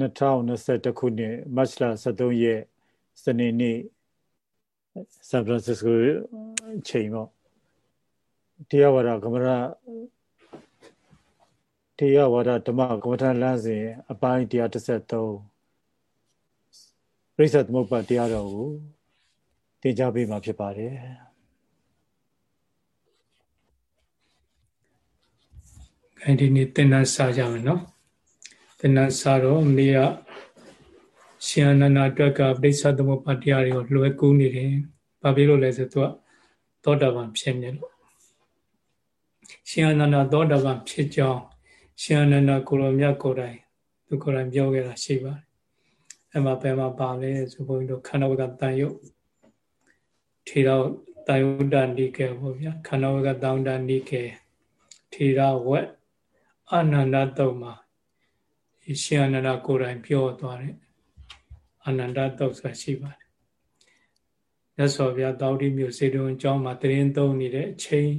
2021ခုနှစ်မတ်လ23ရက်စနေနေ့ဆန်ဖရန်စစ္စကိုချိန်ပေါ့တရားဝါဒကမ္မရာတရားဝါဒဓမ္မကမ္မထာလမ်းစဉ်အပိုင်း133ပြိဿသမုပ္ပါတရားတော်ကိုသင်ကြားပေးမှာဖြစ်ပါတယ်အဲဒီနေ့သင်္ဍစာကြမယ်နော် သင်္นานစာတော့မနေ့ကရှင်အနန္ဒအတွက်ကပြိဿသမုပ္ပါတရားတွေကိုလွယ်ကူးနေတယ်။ဘာဖြစ်လို့လဲဆိုတော့သောတာပန်ဖြစ်နေလို့ရှင်အနန္ဒသောတာပန်ဖြစ်ကြောင်းရှင်အနန္ဒကိုရောမြတ်ကိုယ်တိုင်သူကိုယ်တိုင်ပြောခဲ့တာရှိပါတယ်။အဲ့မှာဘယ်မှာပါလဲဆိုဘုန်းကြီးတို့ခန္ဓာဝကတန်ယုတ်ထေရတာယုဒ္ဒနိကေပေါ့ဗျာခန္ဓာဝကတောင်းတနိကေထေရဝက်အာနန္ဒတုံမှာ ရှင်အနန္ဒကိုယ်တိုင်ပြောသွားတယ်အာနန္ဒတုတ်ဆိုတာရှိပါတယ်မြတ်စွာဘုရားတောတိမြို့စေတုံအကြောင်းမှာတရင်သုံးနေတဲ့အချိန်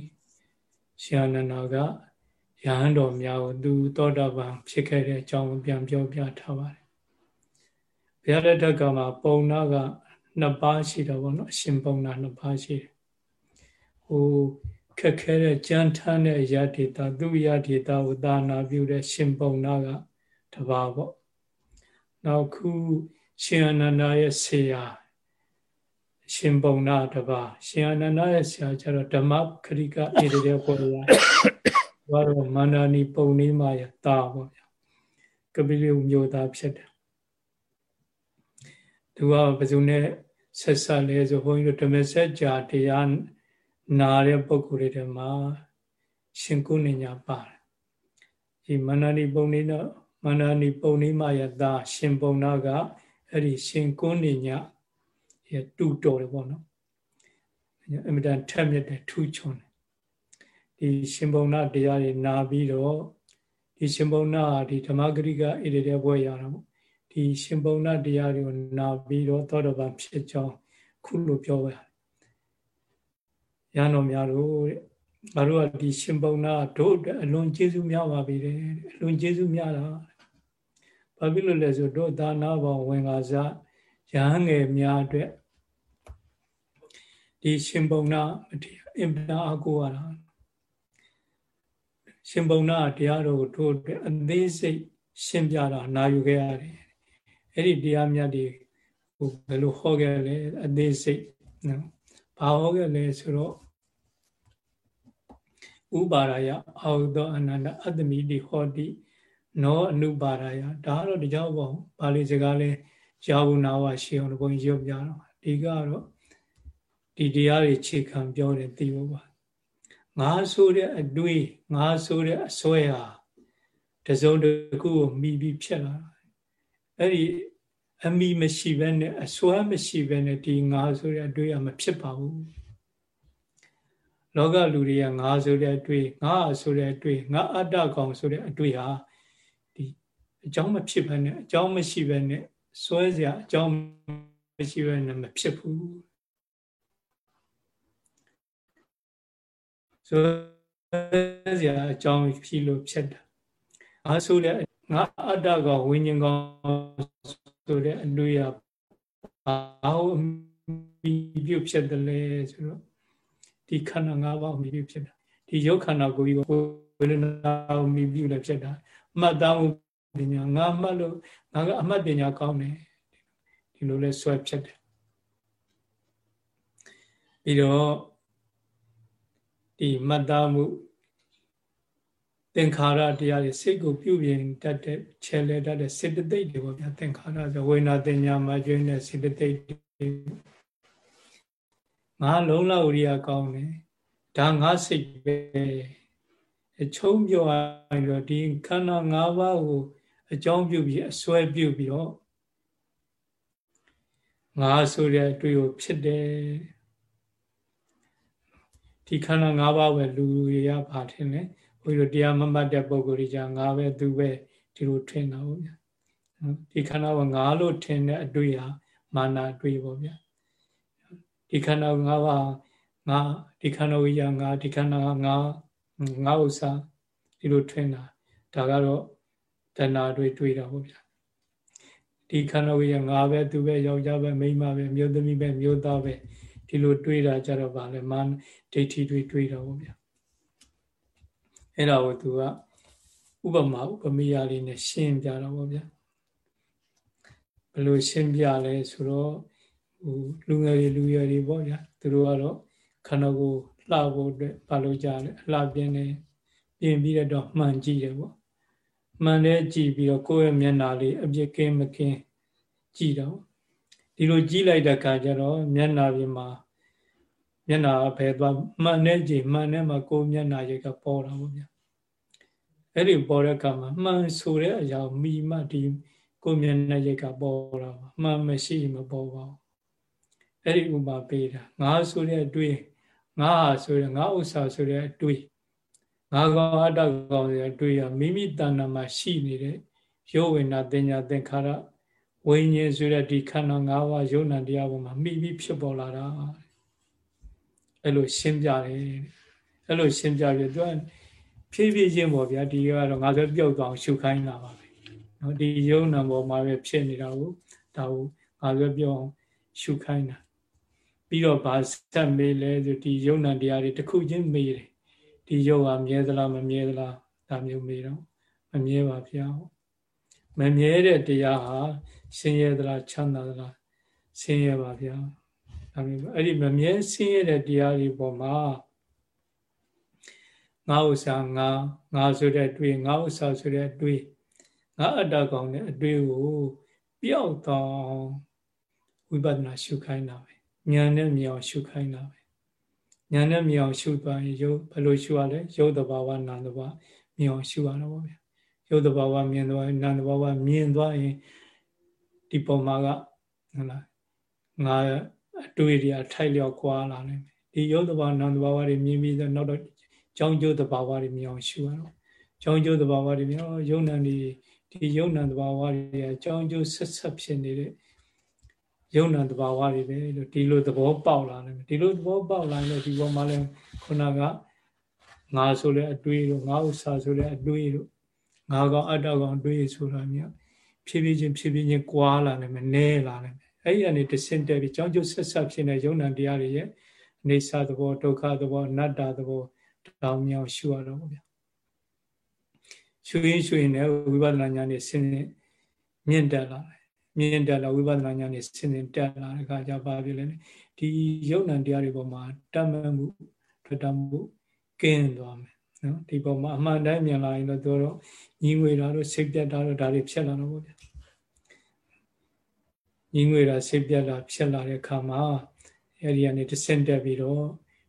ရှင်အနန္ဒကယဟန်တော်များကိုသူသောတာပန်ဖြစ်ခဲ့တဲ့အကြောင်းကိုပြန်ပြောပြထားပါတယ်ဘုရားလက်ထက်ကမှာပုံနာကနှစ်ပါးရှိတော့ဗောနော်အရှင်ပုံနာနှစ်ပါးရှိတယ်ဟိုခက်ခဲတဲ့ကြမ်းထမ်းတဲ့ယတိတာသူယတိတာဝဒါနာပြုတဲ့ရှင်ပုံနာက တပါးပေါ့နောက်ခုရှင်အနန္ဒရဲ့ဆေယာရှင်ပုံနာတပါးရှင်အနန္ဒရဲ့ဆရာကျတော့ဓမ္မခရိကဣရိရဲ့ပေါ်ရဘာတော့မန္တနီပုံနေမှာရတာပေါ့ဗျာကပိလိမျိုးသားဖြစ်တယ်သူကဘယ်သူနဲ့ဆက်ဆက်လဲဆိုဘုန်းကြီးတို့ဓမ္မစကြာတရားနာတဲ့ပုဂ္ဂိုလ်တွေမှာရှင်ကုဏညာပါတယ်ဒီမန္တနီပုံနေတော့ မန္တနီပုံနေမယတာရှင်ပုံနာကအဲ့ဒီရှင်ကုဏညာရတူတော်တယ်ပေါ့နော်အမြဲတမ်းထက်မြက်တယ်ထူးချွန်တယ်ဒီရှင်ပုံနာတရားတွေနာပြီးတော့ဒီရှင်ပုံနာဒီဓမ္မဂရိကဣရိတဲ့ဘွဲရတာပေါ့ဒီရှင်ပုံနာတရားတွေကိုနာပြီးတော့သောတော်ဘာဖြစ်ကြောင်းခုလိုပြောပါရဟန်းတော်များတို့တဲ့ငါတို့ကဒီရှင်ပုံနာတို့အတွက်အလွန်ကျေးဇူးများပါပြီတဲ့အလွန်ကျေးဇူးများတာ ဘာဖြစ်လို့လဲဆိုတို့ဒါနာဘောင်ဝင်ကားစားရဟန်းငယ်များအတွက်ဒီရှင်ပုံနာအအင်တာအကူရတာရှင်ပုံနာတရားတော်ကိုတို့အတွက်အသေးစိတ်ရှင်းပြတာနာယူခဲ့ရတယ်အဲ့ဒီတရားမြတ်တွေဟိုဘယ်လိုဟောခဲ့လဲအသေးစိတ်နော်ဘာဟောခဲ့လဲဆိုတော့ဥပါရယအာဟုသောအနန္တအတ္တမိတိဟောတိ နောအနုပါရယဒါကတော့တကြောင်ပေါ့ပါဠိစကားလဲရာဟုနာဝရှိအောင်ဘုန်းကြီးရုပ်ပြတော့ဒီကတော့ဒီတရားတွေခြေခံပြောတယ်သိဖို့ပါငါဆိုတဲ့အတွေးငါဆိုတဲ့အစွဲဟာတစုံတစ်ခုကိုမိပြီးဖြစ်လာအဲ့ဒီအမိမရှိဘဲနဲ့အစွမ်းမရှိဘဲနဲ့ဒီငါဆိုတဲ့အတွေ့အမဖြစ်ပါဘူးလောကလူတွေကငါဆိုတဲ့အတွေ့ငါဆိုတဲ့အတွေ့ငါအတ္တကောင်ဆိုတဲ့အတွေ့ဟာဒီ အကြောင်းမဖြစ်ဘဲနဲ့အကြောင်းမရှိဘဲနဲ့စွဲစရာအကြောင်းမရှိဘဲနဲ့မဖြစ်ဘူးစွဲစရာအကြောင်းဖြစ်လို့ဖြစ်တာငါဆိုတဲ့ငါအတ္တကောင်ဝိညာဉ်ကောင်ဆိုတဲ့အတွေ့အဘာလို့မိပြုဖြစ်တယ်လဲဆိုတော့ဒီခန္ဓာ၅ပါးမိပြုဖြစ်တာဒီရုပ်ခန္ဓာကိုယ်ကြီးကိုဝေဒနာကိုမိပြုလည်းဖြစ်တာမှတ်သားမှု ပညာငါမှတ်လို့ငါကအမှတ်ပညာကောင်းတယ်ဒီလိုလဲဆွဲဖြစ်တယ်ပြီးတော့ဒီမှတ်သားမှုသင်္ခါရတရားတွေစိတ်ကိုပြုပြင်တတ်တဲ့ခြေလဲတတ်တဲ့စေတသိက်တွေပေါ့ဗျာသင်္ခါရဆိုဝိညာတင်ညာမှာကျွင်းတဲ့စေတသိက်တွေငါလုံးလောက်ရိယာကောင်းတယ်ဒါငါစိတ်ပဲအချုံးပြောရတော့ဒီခန္ဓာ၅ပါးကို အကြောင်းပြုပြီးအစွဲပြုပြီးတော့ငါဆိုတဲ့အတွေ့ကိုဖြစ်တယ်ဒီခန္ဓာ၅ပါးပဲလူရရပါထင်တယ်ဘုန်းကြီးတို့တရားမမှတ်တဲ့ပုံကိုယ်ကြီးကငါပဲသူပဲဒီလိုထင်တာပေါ့ဗျာဒီခန္ဓာကငါလို့ထင်တဲ့အတွေ့ဟာမာနအတွေ့ပေါ့ဗျာဒီခန္ဓာငါးပါးငါဒီခန္ဓာဝိယငါဒီခန္ဓာငါငါဥစ္စာဒီလိုထင်တာဒါကတော့ တဏှာတွေတွေ့တာပေါ့ဗျာဒီခန္ဓာကိုယ်ကငါပဲသူပဲယောက်ျားပဲမိန်းမပဲမျိုးသမီးပဲမျိုးသားပဲဒီလိုတွေးတာကြတော့ဗာလဲမာဒိဋ္ဌိတွေတွေးတာပေါ့ဗျာအဲ့ဒါကိုသူကဥပမာဥပမေယလေးနဲ့ရှင်းပြတော့ပေါ့ဗျာဘယ်လိုရှင်းပြလဲဆိုတော့ဟိုလူငယ်တွေလူရွယ်တွေပေါ့ဗျာသူတို့ကတော့ခန္ဓာကိုယ်လှဖို့အတွက်ဘာလို့ကြလဲအလှပြင်းနေပြင်ပြီးတော့မှန်ကြည့်တယ်ပေါ့ မှန်တဲ့ကြည့်ပြီးတော့ကိုယ့်ရဲ့မျက်နှာလေးအပြစ်ကင်းမကင်းကြည့်တော့ဒီလိုကြည့်လိုက်တဲ့အခါကျတော့မျက်နှာပြင်မှာမျက်နှာဘယ်သွားမှန်တဲ့ကြည့်မှန်တဲ့မှာကိုယ်မျက်နှာရိပ်ကပေါ်တာပေါ့ဗျာအဲ့ဒီပေါ်တဲ့အခါမှာမှန်ဆိုတဲ့အရာမိမှဒီကိုယ်မျက်နှာရိပ်ကပေါ်တာပါမှန်မရှိမပေါ်ပါဘူးအဲ့ဒီဥပမာပေးတာငါဆိုတဲ့အတွေ့ငါဆိုတဲ့ငါဥစ္စာဆိုတဲ့အတွေ့ ငါကောင်အတ္တကောင်ဆိုတဲ့အတွေ့ရမိမိတဏ္ဍာမှာရှိနေတဲ့ယောဝိနာတင်ညာသင်္ခါရဝိညာဉ်ဆိုတဲ့ဒီခန္ဓာ၅ပါးယုံနာတရားပေါ်မှာမိပြီးဖြစ်ပေါ်လာတာအဲ့လိုရှင်းပြတယ်အဲ့လိုရှင်းပြပြီးသူကဖြည်းဖြည်းချင်းပေါ့ဗျာဒီကတော့ငါဆိုပြုတ်သွားအောင်ရှုခိုင်းတာပါပဲเนาะဒီယုံနာပေါ်မှာပဲဖြစ်နေတာကိုဒါကိုငါဆိုပြုတ်အောင်ရှုခိုင်းတာပြီးတော့ဗာဆက်မေးလဲဆိုဒီယုံနာတရားတွေတစ်ခုချင်းမေးတယ် ဒီယုံကမြဲသလားမမြဲသလားဒါမျိုးမေးတော့မမြဲပါဗျာမမြဲတဲ့တရားဟာဆင်းရဲသလားချမ်းသာသလားဆင်းရဲပါဗျာဒါမျိုးအဲ့ဒီမမြဲဆင်းရဲတဲ့တရားတွေပေါ်မှာငါဥစ္စာငါငါဆိုတဲ့အတွေ့ငါဥစ္စာဆိုတဲ့အတွေ့ငါအတ္တကောင်တဲ့အတွေ့ကိုပျောက်တော့ဝိပဿနာရှုခိုင်းတာပဲဉာဏ်နဲ့မြင်အောင်ရှုခိုင်းတာပဲ ဉာဏ်နဲ့မြင်အောင်ရှုသွားရင်ရုပ်ဘယ်လိုရှုရလဲရုပ်တဘာဝနာမ်တဘာမြင်အောင်ရှုရတော့ဗျာရုပ်တဘာဝမြင်သွားရင်နာမ်တဘာဝမြင်သွားရင်ဒီပုံမှာကဟုတ်လားငါအတွေ့အကြုံထိုက်လျောက်ကွာလာနိုင်မယ်ဒီရုပ်တဘာနာမ်တဘာဝတွေမြင်ပြီးတော့နောက်တော့ကြောင်းကျိုးတဘာဝတွေမြင်အောင်ရှုရတော့ကြောင်းကျိုးတဘာဝတွေမြင်အောင်ယုံနံဒီဒီယုံနံတဘာဝတွေအကြောင်းကျိုးဆက်ဆက်ဖြစ်နေတဲ့ ယုံနာတဘာဝတွေပဲလို့ဒီလိုသဘောပေါက်လာတယ်ဒီလိုသဘောပေါက်လာရင်ဒီဘောမှာလဲခုနကငါဆိုလဲအတွေးတို့ငါဥစ္စာဆိုလဲအတွေးတို့ငါကောင်အတ္တကောင်အတွေးဆိုတာမျိုးဖြည်းဖြည်းချင်းဖြည်းဖြည်းချင်းကွာလာနိုင်မယ်နဲလာနိုင်မယ်အဲ့ဒီအနေတဆင့်တက်ပြီးကြောင်းကျုပ်ဆက်ဆက်ဖြစ်နေယုံနာတရားတွေရဲ့အနေစာသဘောဒုက္ခသဘောအနတ္တသဘောတောင်းမြောင်ရှုရတော့ဗျာရှုရင်းရှုရင်းနဲ့ဝိပဿနာဉာဏ်နဲ့ဆင်းမြင့်တက်လာတယ် မြင်တက်လာဝိပဿနာဉာဏ်နဲ့ဆင်းဆင်းတက်လာတဲ့အခါကျပါပြီလေဒီယုံ nant တရားတွေပေါ်မှာတတ်မှတ်မှုထွက်တတ်မှုကင်းသွားမယ်နော်ဒီပေါ်မှာအမှန်တိုင်းမြင်လာရင်တော့တို့တော့ညီငွေတာတို့စိတ်ပြတ်တာတို့ဒါတွေဖြစ်လာတော့ဗောဗျညီငွေတာစိတ်ပြတ်လာဖြစ်လာတဲ့အခါမှာအဲ့ဒီကနေတဆင့်တက်ပြီးတော့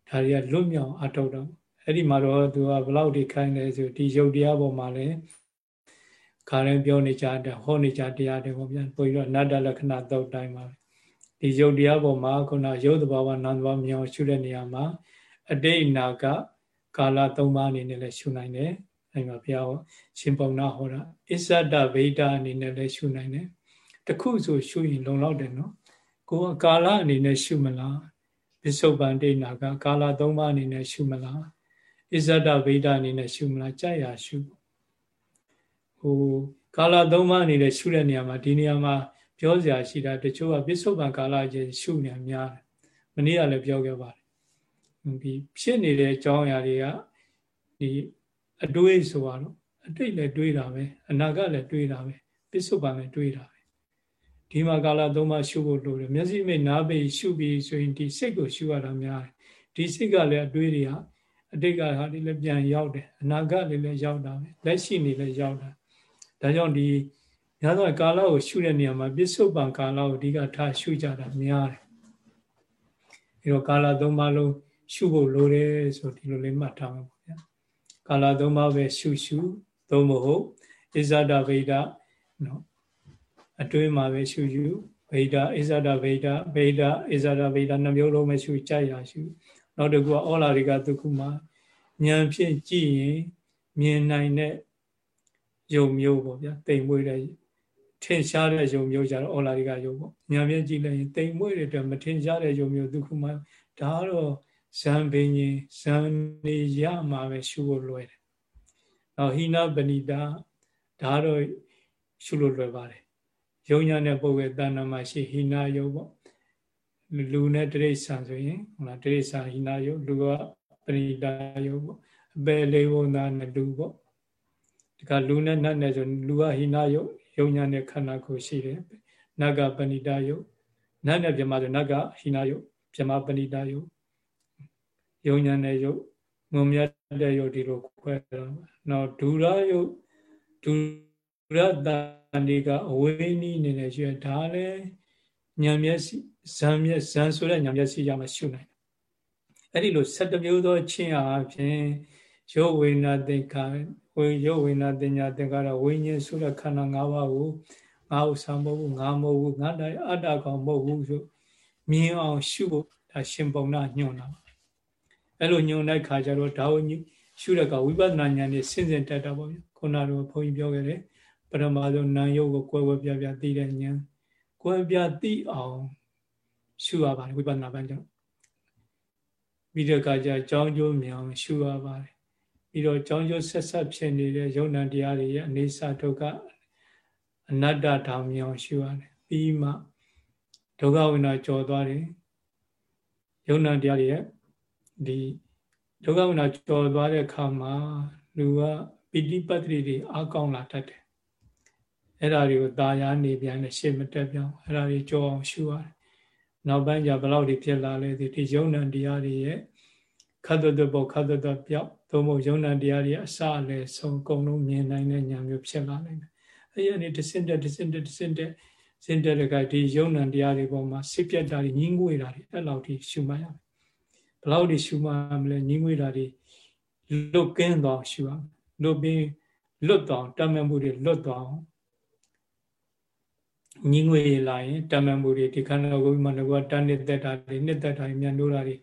ဒါတွေကလွတ်မြောက်အထောက်တော့အဲ့ဒီမှာတော့သူကဘလောက်ဒီခိုင်းလဲဆိုဒီယုတ်တရားပေါ်မှာလည်း ခါရင်ပြောနေကြတဲ့ဟောနေကြတရားတွေကိုပြန်ပို့ပြီးတော့အနတ္တလက္ခဏာသုတ်တိုင်းပါဒီယုတ်တရားပေါ်မှာခုနရုပ်တဘာဝနာမ်တဘာမြောင်ရှုတဲ့နေရာမှာအတိတ်နာကကာလ၃ပါးအနေနဲ့လည်းရှုနိုင်တယ်အဲဒီမှာဘုရားဟောရှင်ပုံနာဟောတာအစ္ဆဒဗေဒအနေနဲ့လည်းရှုနိုင်တယ်တခုဆိုရှုရင်လုံလောက်တယ်နော်ကိုယ်ကကာလအနေနဲ့ရှုမလားပစ္စုပန်ဒိဋ္ဌနာကကာလ၃ပါးအနေနဲ့ရှုမလားအစ္ဆဒဗေဒအနေနဲ့ရှုမလားကြိုက်ရရှု ဟိုကာလသုံးပါးအနေနဲ့ရှုတဲ့နေရာမှာဒီနေရာမှာပြောစရာရှိတာတချို့ကပစ္စုပန်ကာလချင်းရှုနေများတယ်မနေ့ကလည်းပြောခဲ့ပါတယ်ဒီဖြစ်နေတဲ့အကြောင်းအရာတွေကဒီအတွေးဆိုတော့အတိတ်လည်းတွေးတာပဲအနာဂတ်လည်းတွေးတာပဲပစ္စုပန်လည်းတွေးတာပဲဒီမှာကာလသုံးပါးရှုဖို့လိုတယ်မျက်စိမိတ်နားပိတ်ရှုပြီးဆိုရင်ဒီစိတ်ကိုရှုရတာများတယ်ဒီစိတ်ကလည်းအတွေးတွေကအတိတ်ကဟာဒီလည်းပြန်ရောက်တယ်အနာဂတ်လည်းလည်းရောက်တာပဲလက်ရှိနေလည်းရောက်တာ ဒါကြောင့်ဒီများသောကာလကိုရှုတဲ့နေရာမှာပစ္စုပန်ကာလကိုအဓိကထားရှုကြတာများတယ်အဲတော့ကာလသုံးပါးလုံးရှုဖို့လိုတယ်ဆိုဒီလိုလေးမှတ်ထားမှာပေါ့ဗျာကာလသုံးပါးပဲရှုရှုသို့မဟုတ်ဣဇဒဗိဒနော်အတွင်းမှာပဲရှုရှုဗိဒဣဇဒဗိဒဗိဒဣဇဒဗိဒနှမျိုးလုံးပဲရှုကြရရှုနောက်တစ်ခုကဩလာရိကသုခုမှာဉာဏ်ဖြင့်ကြည့်ရင်မြင်နိုင်တဲ့ ယုံမျိုးပေါ့ဗျာတိမ်မွေးတဲ့ထင်ရှားတဲ့ယုံမျိုးကြတော့အော်လာရိကယုံပေါ့ညာမျက်ကြည့်လိုက်ရင်တိမ်မွေးတဲ့အတွက်မထင်ရှားတဲ့ယုံမျိုးဒုက္ခမဒါတော့ဇံပင်ရင်ဇံနေရမှာပဲရှုဖို့လွယ်တယ်။နောက်ဟိနပဏိတာဒါတော့ရှုလို့လွယ်ပါတယ်ယုံညာတဲ့ပုဂ္ဂိုလ်တဏ္ဍမှာရှိဟိနာယုတ်ပေါ့လူနဲ့တိရစ္ဆာန်ဆိုရင်ဟုတ်လားတိရစ္ဆာန်ဟိနာယုတ်လူကပရိဒါယုတ်ပေါ့အပယ်လေးဘုံသားနဲ့လူပေါ့ ဒီကလူနဲ့နတ်နဲ့ဆိုလူကဟိနာယုတ်ယုံညာတဲ့ခန္ဓာကိုရှိတယ်နတ်ကပဏိတာယုတ်နတ်နဲ့ပြမဆိုနတ်ကဟိနာယုတ်ပြမပဏိတာယုတ်ယုံညာတဲ့ယုတ်ငုံမြတ်တဲ့ယုတ်ဒီလိုခွဲတော့နော်ဒူရယုတ်ဒူရတန်ဒီကအဝေးနီးနေနေရွှေဒါလည်းညံမျက်စိဇံမျက်ဇံဆိုတဲ့ညံမျက်စိရမှရှုနိုင်တယ်အဲ့ဒီလို7မျိုးသောချင်းအားဖြင့် ယောဝေနာသင်္ခါဝေယောဝေနာတင်ညာသင်္ခါရဝိညာဉ်ဆိုတဲ့ခန္ဓာ၅ပါးကိုငါဥစ္စာမဟုတ်ဘူးငါမဟုတ်ဘူးငါတိုင်အတ္တကောင်မဟုတ်ဘူးဆိုမြင်အောင်ရှုဖို့ဒါရှင်ပုံနာညွှန်တာပါအဲ့လိုညွှန်တဲ့ခါကျတော့ဒါဝရှုတဲ့ကဝိပဿနာဉာဏ်နဲ့ဆင့်ဆင့်တက်တာပေါ့ဗျခုနကတော့ဘုန်းကြီးပြောခဲ့တယ်ပရမဇုနာယုတ်ကိုကွဲကွဲပြားပြားသိတဲ့ဉာဏ်ကွဲပြားသိအောင်ရှုရပါတယ်ဝိပဿနာပိုင်းကျတော့ပြီးတော့ကကြအကြောင်းကျိုးမြောင်ရှုရပါတယ် ပြီးတော့အကြောင်းကျိုးဆက်ဆက်ဖြစ်နေတဲ့ယုံနာတရားတွေရဲ့အနေစာဒုက္ခအနတ္တဓာမြောင်ရှုရတယ်ပြီးမှဒုက္ခဝိနာကြော်သွားတယ်ယုံနာတရားတွေရဲ့ဒီဒုက္ခဝိနာကြော်သွားတဲ့အခါမှာလူကပိဋိပတ်တိတွေအကောင်းလာတတ်တယ်အဲ့ဒါတွေကိုตาရနေပြန်နဲ့ရှေ့မတက်ပြောင်းအဲ့ဒါတွေကြောအောင်ရှုရတယ်နောက်ပိုင်းကျဘလောက်တွေဖြစ်လာလဲဒီဒီယုံနံတရားတွေရဲ့ ခတ်သွတ်ဘောခတ်သွတ်ပြောက်သို့မဟုတ်ယုံနံတရားတွေအစအလဲဆုံးအကုန်လုံးမြင်နိုင်တဲ့ဉာဏ်မျိုးဖြစ်လာနိုင်တယ်အဲ့ဒီအနေတစင်တက်တစင်တက်တစင်တက်စင်တက်တဲ့ကဒီယုံနံတရားတွေပေါ်မှာစိတ်ပြတ်တာတွေညှင်းငွေတာတွေအဲ့လောက်ထိရှုမှတ်ရမယ်ဘလောက်တွေရှုမှတ်မလဲညှင်းငွေတာတွေလွတ်ကင်းသွားရှုရမယ်လွတ်ပြီးလွတ်သွားတတ်မဲ့မှုတွေလွတ်သွားအောင်ညင်းငွေလာရင်တမန်မှုတွေဒီခန္ဓာကိုယ်မှာငါကတန်းနေတဲ့တာတွေနှစ်သက်တာတွေမြန်လို့တာတွေ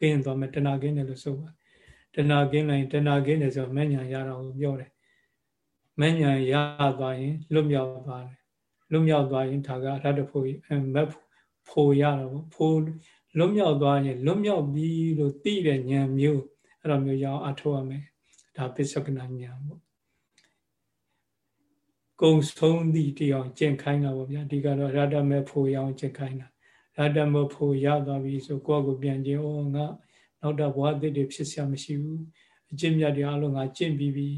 ကင်းသွားမယ်တဏှာကင်းတယ်လို့ဆိုပါတယ်တဏှာကင်းလိုက်တဏှာကင်းတယ်ဆိုတော့မဉ္ဇဏ်ရတာကိုပြောတယ်မဉ္ဇဏ်ရသွားရင်လွတ်မြောက်သွားတယ်လွတ်မြောက်သွားရင်ဒါကရတ္တဖို့မက်ဖို့ရတော့ဖို့လွတ်မြောက်သွားရင်လွတ်မြောက်ပြီလို့သိတဲ့ဉာဏ်မျိုးအဲ့လိုမျိုးရအောင်အထောက်ရမယ်ဒါပစ္စကနာဉာဏ်ပေါ့ကုံဆုံးသည့်တရားကျင့်ခိုင်းတာပေါ့ဗျာဒီကတော့ရတ္တမေဖို့ရအောင်ကျင့်ခိုင်းတာ အတ္တမဖို့ရသွားပြီဆိုကိုယ့်ကိုပြန်ခြင်းဩငါနောက်တော့ဘဝသစ်တွေဖြစ်ဆရာမရှိဘူးအကျင့်မြတ်တွေအလုံးငါကျင့်ပြီးပြီ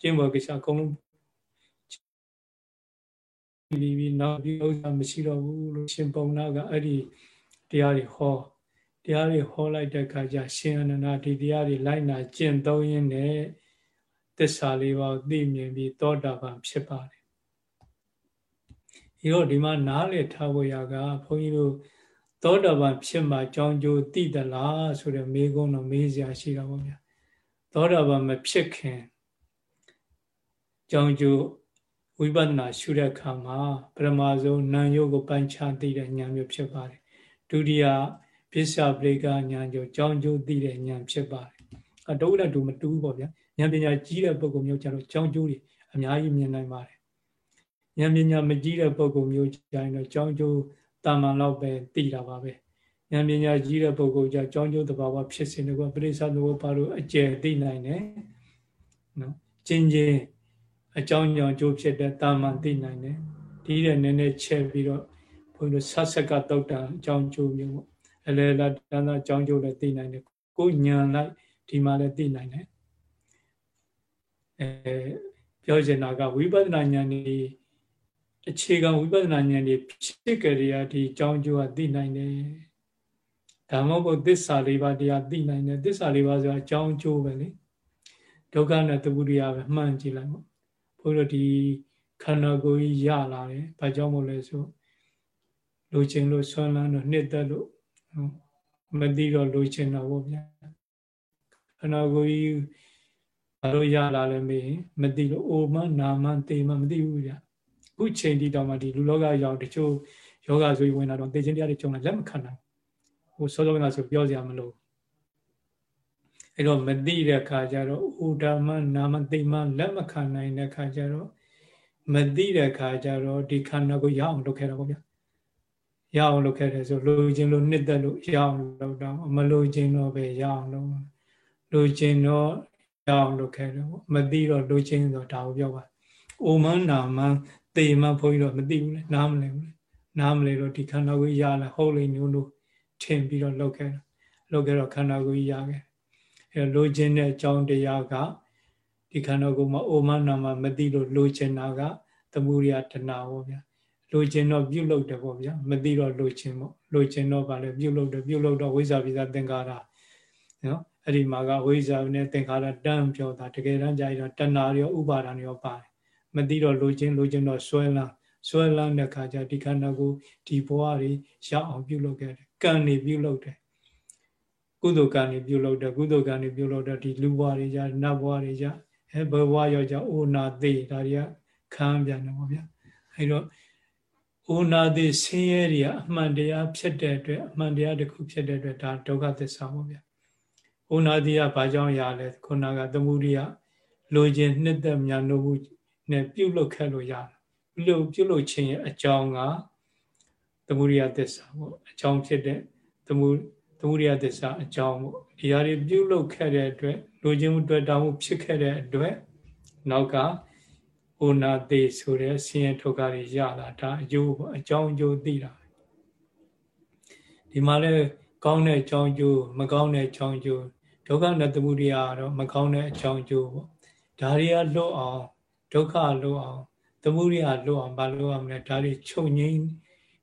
ကျင့်ဖို့ကိစ္စအကုန်လုံးပြီးပြီနောက်ပြီးဥစ္စာမရှိတော့ဘူးလို့ရှင်ပုံနာကအဲ့ဒီတရားတွေဟောတရားတွေဟောလိုက်တဲ့အခါကျရှင်အနန္ဒဒီတရားတွေလိုက်နာကျင့်သုံးရင်းနဲ့သစ္စာလေးပါးသိမြင်ပြီးသောတာပန်ဖြစ်ပါတယ် ဒီတော့ဒီမှာနားလေထားဖို့ရကဘုန်းကြီးတို့သောတာပန်ဖြစ်မှကြောင်းကျိုးသိသလားဆိုတဲ့မေးခွန်းတော့မေးစရာရှိတာပေါ့ဗျာသောတာပန်မဖြစ်ခင်ကြောင်းကျိုးဝိပဿနာရှုတဲ့အခါမှာပရမဇုံနာယုတ်ကိုပိုင်းခြားသိတဲ့ဉာဏ်မျိုးဖြစ်ပါတယ်ဒုတိယပစ္စယပရိကဉာဏ်ကျိုးကြောင်းကျိုးသိတဲ့ဉာဏ်ဖြစ်ပါတယ်အတုနဲ့တူမတူဘူးပေါ့ဗျာဉာဏ်ပညာကြီးတဲ့ပုဂ္ဂိုလ်မျိုးကြတော့ကြောင်းကျိုးတွေအများကြီးမြင်နိုင်ပါတယ် ဉာဏ်ပညာမကြီးတဲ့ပုဂ္ဂိုလ်မျိုးကြရင်တော့ကြောင်းကျိုးတာမန်လောက်ပဲသိတာပါပဲဉာဏ်ပညာကြီးတဲ့ပုဂ္ဂိုလ်ကြကြောင်းကျိုးတဘာဝဖြစ်စဉ်တွေကပရိစ္ဆသဘောပါလို့အကျယ်သိနိုင်တယ်နော်ချင်းချင်းအကြောင်းကြောင့်ကျိုးဖြစ်တဲ့တာမန်သိနိုင်တယ်ဒီတဲ့နည်းနည်းချက်ပြီးတော့ဘုန်းကြီးတို့ဆက်ဆက်ကတုတ်တံအကြောင်းကျိုးမျိုးပေါ့အလေလာတန်းသာအကြောင်းကျိုးလည်းသိနိုင်တယ်ကိုညံလိုက်ဒီမှာလည်းသိနိုင်တယ်အဲပြောချင်တာကဝိပဿနာဉာဏ်นี่ အခြေခံဝိပဿနာဉာဏ်นี่ဖြစ်ကြရဒီအကြောင်းကျိုးကသိနိုင်တယ်ဓမ္မဘုသစ္စာလေးပါးတရားသိနိုင်တယ်သစ္စာလေးပါးဆိုတာအကြောင်းကျိုးပဲလေဒုက္ခနဲ့သမုဒယပဲမှန်ကြည့်လိုက်ပေါ့ဘုရားဒီခန္ဓာကိုယ်ကြီးရလာတယ်ဘာကြောင့်မို့လဲဆိုလိုချင်လို့ဆွမ်းလန်းလို့နှစ်သက်လို့မသိတော့လိုချင်တော့ဗောဗျာခန္ဓာကိုယ်ကြီးဘာလို့ရလာလဲမေးမသိလို့အိုမနာမတေမမသိဘူးဗျအ ခုချိန်ဒီတောင်မှဒီလူလောကရောက်တချို့ယောဂဆိုဝင်လာတော့သိချင်းတရားတွေကြုံလာလက်မခံနိုင်ဟိုစောစောကဆိုပြောစရာမလိုအဲ့တော့မသိတဲ့ခါကျတော့ဥဒ္ဓမနာမသိမလက်မခံနိုင်တဲ့ခါကျတော့မသိတဲ့ခါကျတော့ဒီခန္ဓာကိုရအောင်လုပ်ခဲ့တာပေါ့ဗျာရအောင်လုပ်ခဲ့တယ်ဆိုလိုချင်လို့နှစ်သက်လို့ရအောင်လုပ်တော့မလိုချင်တော့ပဲရအောင်လုပ်လိုချင်တော့ရအောင်လုပ်ခဲ့တယ်ပေါ့မသိတော့လိုချင်တော့ဒါကိုပြောပါအိုမနာမ သေမှဘုန်းကြီးတော့မသိဘူးလေနားမလည်ဘူးလေနားမလဲတော့ဒီခန္ဓာကိုယ်ရလာဟုတ်လိမ့်မျိုးလို့ထင်ပြီးတော့လောက်ခဲ့လောက်ခဲ့တော့ခန္ဓာကိုယ်ရခဲ့အဲလိုချင်တဲ့အကြောင်းတရားကဒီခန္ဓာကိုယ်မှာအိုမနာမမသိလို့လိုချင်တာကသမုဒိယတဏပေါ့ဗျာလိုချင်တော့ပြုတ်လုတယ်ပေါ့ဗျာမသိတော့လိုချင်ပေါ့လိုချင်တော့ဗာလဲပြုတ်လုတယ်ပြုတ်လုတော့ဝိဇ္ဇာပိဇာသင်္ကာရနော်အဲ့ဒီမှာကဝိဇ္ဇာနဲ့သင်္ခါရတန်းပြောတာတကယ်တမ်းကြာရတော့တဏှာရောဥပါဒာရောပါတယ် မသိတော့လိုချင်လိုချင်တော့ဆွဲလန်းဆွဲလန်းတဲ့ခါကျဒီခန္ဓာကိုဒီဘဝတွေရအောင်ပြုလုပ်ခဲ့တယ်ကံနေပြုလုပ်တယ်ကုသိုလ်ကံနေပြုလုပ်တယ်ကုသိုလ်ကံနေပြုလုပ်တယ်ဒီလူဘဝတွေကြနတ်ဘဝတွေကြအဲဘဝရောကြအိုနာသေးဒါတွေကခံပြန်တယ်ပေါ့ဗျာအဲတော့အိုနာသေးဆင်းရဲတွေကအမှန်တရားဖြစ်တဲ့အတွက်အမှန်တရားတစ်ခုဖြစ်တဲ့အတွက်ဒါဒုက္ခသစ္စာပေါ့ဗျာအိုနာသေးကဘာကြောင့်ရလဲခုနကသမုဒိယလိုချင်နှစ်သက်မြန်လို့ နဲ့ပြုတ်လုခဲ့လို့ရတယ်ပြုလုပ်ပြုလုပ်ခြင်းရဲ့အကြောင်းကသမုဒိယသစ္စာပေါ့အကြောင်းဖြစ်တဲ့သမုသမုဒိယသစ္စာအကြောင်းပေါ့ဒီဟာတွေပြုလုပ်ခဲ့တဲ့အတွက်လူချင်းမှုတွေ့တာမှုဖြစ်ခဲ့တဲ့အတွက်နောက်ကဩနာတိဆိုတဲ့ဆင်းရဲဒုက္ခတွေရလာဒါအကျိုးပေါ့အကြောင်းအကျိုးသိတာဒီမှာလဲကောင်းတဲ့အကြောင်းအကျိုးမကောင်းတဲ့အကြောင်းအကျိုးဒုက္ခနဲ့သမုဒိယကတော့မကောင်းတဲ့အကြောင်းအကျိုးပေါ့ဒါတွေကလွတ်အောင် ဒုက္ခလွတ်အောင်သမုဒိယလွတ်အောင်ဘာလို့ရမလဲဒါတွေချုပ်ငိမ့်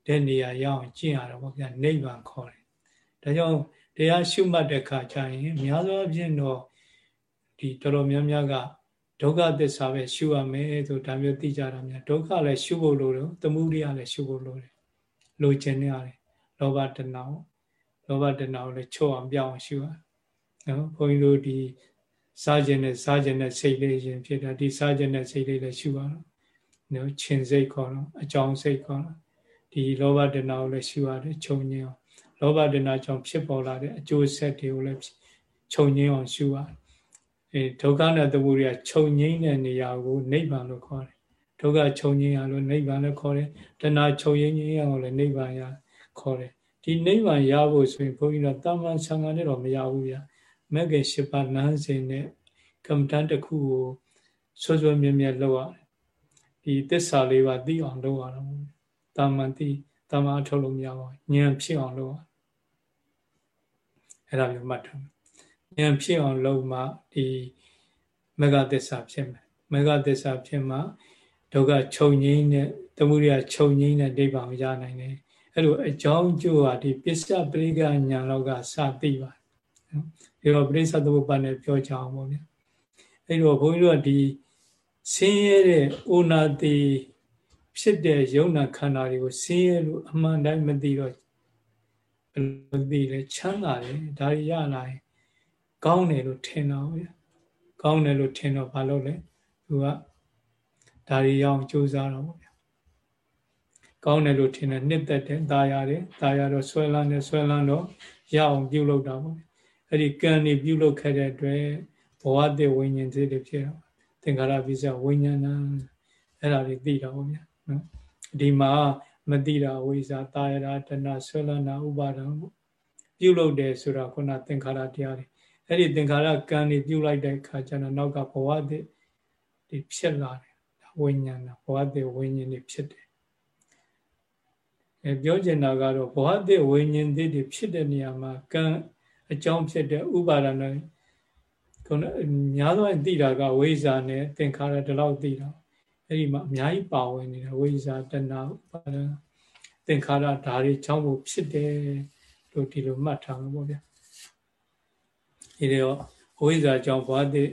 တဲ့နေရာရအောင်ကျင့်ရတာပေါ့ဗျာနိဗ္ဗာန်ခေါ်တယ်ဒါကြောင့်တရားရှုမှတ်တဲ့ခါကျရင်များသောအားဖြင့်တော့ဒီတော်တော်များများကဒုက္ခသစ္စာပဲရှုရမယ်ဆိုဒါမျိုးသိကြတာများဒုက္ခလည်းရှုဖို့လိုတယ်သမုဒိယလည်းရှုဖို့လိုတယ်လိုချင်နေရတယ်လောဘတဏှာလောဘတဏှာကိုလည်းချုပ်အောင်ပြောင်းအောင်ရှုရနော်ဘုန်းကြီးတို့ဒီ စားခြင်းနဲ့စားခြင်းနဲ့စိတ်လေးရင်ဖြစ်တာဒီစားခြင်းနဲ့စိတ်လေးလည်းရှုရအောင်နော်ခြင်စိတ်ခေါ်တော့အကြောင်းစိတ်ခေါ်တော့ဒီလောဘတဏှာကိုလည်းရှုရတယ်ခြုံငင်းအောင်လောဘတဏှာကြောင့်ဖြစ်ပေါ်လာတဲ့အကျိုးဆက်တွေကိုလည်းခြုံငင်းအောင်ရှုရတယ်အဲဒုက္ခနဲ့သမုဒယခြုံငင်းတဲ့နေရာကိုနိဗ္ဗာန်လို့ခေါ်တယ်ဒုက္ခခြုံငင်းရလို့နိဗ္ဗာန်လို့ခေါ်တယ်တဏှာခြုံငင်းရအောင်လည်းနိဗ္ဗာန်ရခေါ်တယ်ဒီနိဗ္ဗာန်ရဖို့ဆိုရင်ဘုန်းကြီးတို့တာမန်ဆံဃာနဲ့တော့မရဘူးဗျာ မဂ္ဂင်၈ပါးလမ်းစဉ်နဲ့ကမ္မဋ္ဌာန်းတစ်ခုကိုဆွဆွမြဲမြဲလုပ်ရတယ်ဒီသစ္စာလေးပါသိအောင်လုပ်ရတော့တာမန်သိတာမန်အထုတ်လို့မရပါဘူးဉာဏ်ဖြစ်အောင်လုပ်ရအဲ့ဒါမျိုးမှတ်ထားဉာဏ်ဖြစ်အောင်လုပ်မှဒီမဂ္ဂသစ္စာဖြစ်မယ်မဂ္ဂသစ္စာဖြစ်မှဒုက္ခချုပ်ငိမ့်တဲ့သမုဒိယချုပ်ငိမ့်တဲ့ဒိဗ္ဗာန်ကိုရနိုင်တယ်အဲ့လိုအကြောင်းကျိုးဟာဒီပစ္စပရိကညာလောက်ကစသိပါတယ်နော် ဒီတော့ပရိစ္ဆသမုပ္ပါနဲ့ပြောကြအောင်ပေါ့ဗျာအဲ့တော့ဘုန်းကြီးတို့ကဒီဆင်းရဲတဲ့အိုနာတိဖြစ်တဲ့ယုံနာခန္ဓာတွေကိုဆင်းရဲလို့အမှန်တိုင်းမသိတော့ဘယ်လိုသိလဲချမ်းသာတယ်ဒါရရလာရင်ကောင်းတယ်လို့ထင်တော့ဗျာကောင်းတယ်လို့ထင်တော့ဘာလို့လဲသူကဒါရီရောင်စူးစားတော့ဗျာကောင်းတယ်လို့ထင်တယ်နှစ်သက်တယ်ตาရတယ်ตาရတော့ဆွဲလန်းတယ်ဆွဲလန်းတော့ရအောင်ပြုတ်လောက်တာပေါ့ အဲ့ဒီကံနေပြုတ်လောက်ခဲ့တဲ့အတွက်ဘဝတည်ဝိညာဉ်သေးတွေဖြစ်တော့သင်္ခါရပိစဝိညာဏအဲ့ဒါတွေသိတာပေါ့ဗျာနော်ဒီမှာမသိတာဝိဇာတာယရာတဏဆွလနာဥပါဒံပြုလုပ်တယ်ဆိုတာခုနသင်္ခါရတရားတွေအဲ့ဒီသင်္ခါရကံတွေပြုလိုက်တဲ့အခါကျတော့နောက်ကဘဝတည်ဒီဖြစ်လာတယ်ဝိညာဏဘဝတည်ဝိညာဉ်တွေဖြစ်တယ်အဲပြောချင်တာကတော့ဘဝတည်ဝိညာဉ်တွေဖြစ်တဲ့နေရာမှာကံ အကြောင်းဖြစ်တဲ့ဥပါဒနာခုနများသောအားသိတာကဝိဇ္ဇာနဲ့သင်္ခါရဒီလောက်သိတာအဲ့ဒီမှာအများကြီးပါဝင်နေတာဝိဇ္ဇာတဏှာဥပါဒသင်္ခါရဓာရီချောင်းဖို့ဖြစ်တယ်လို့ဒီလိုမှတ်ထားမှာပေါ့ဗျာဒီတော့ဝိဇ္ဇာကြောင့်ဘဝတည်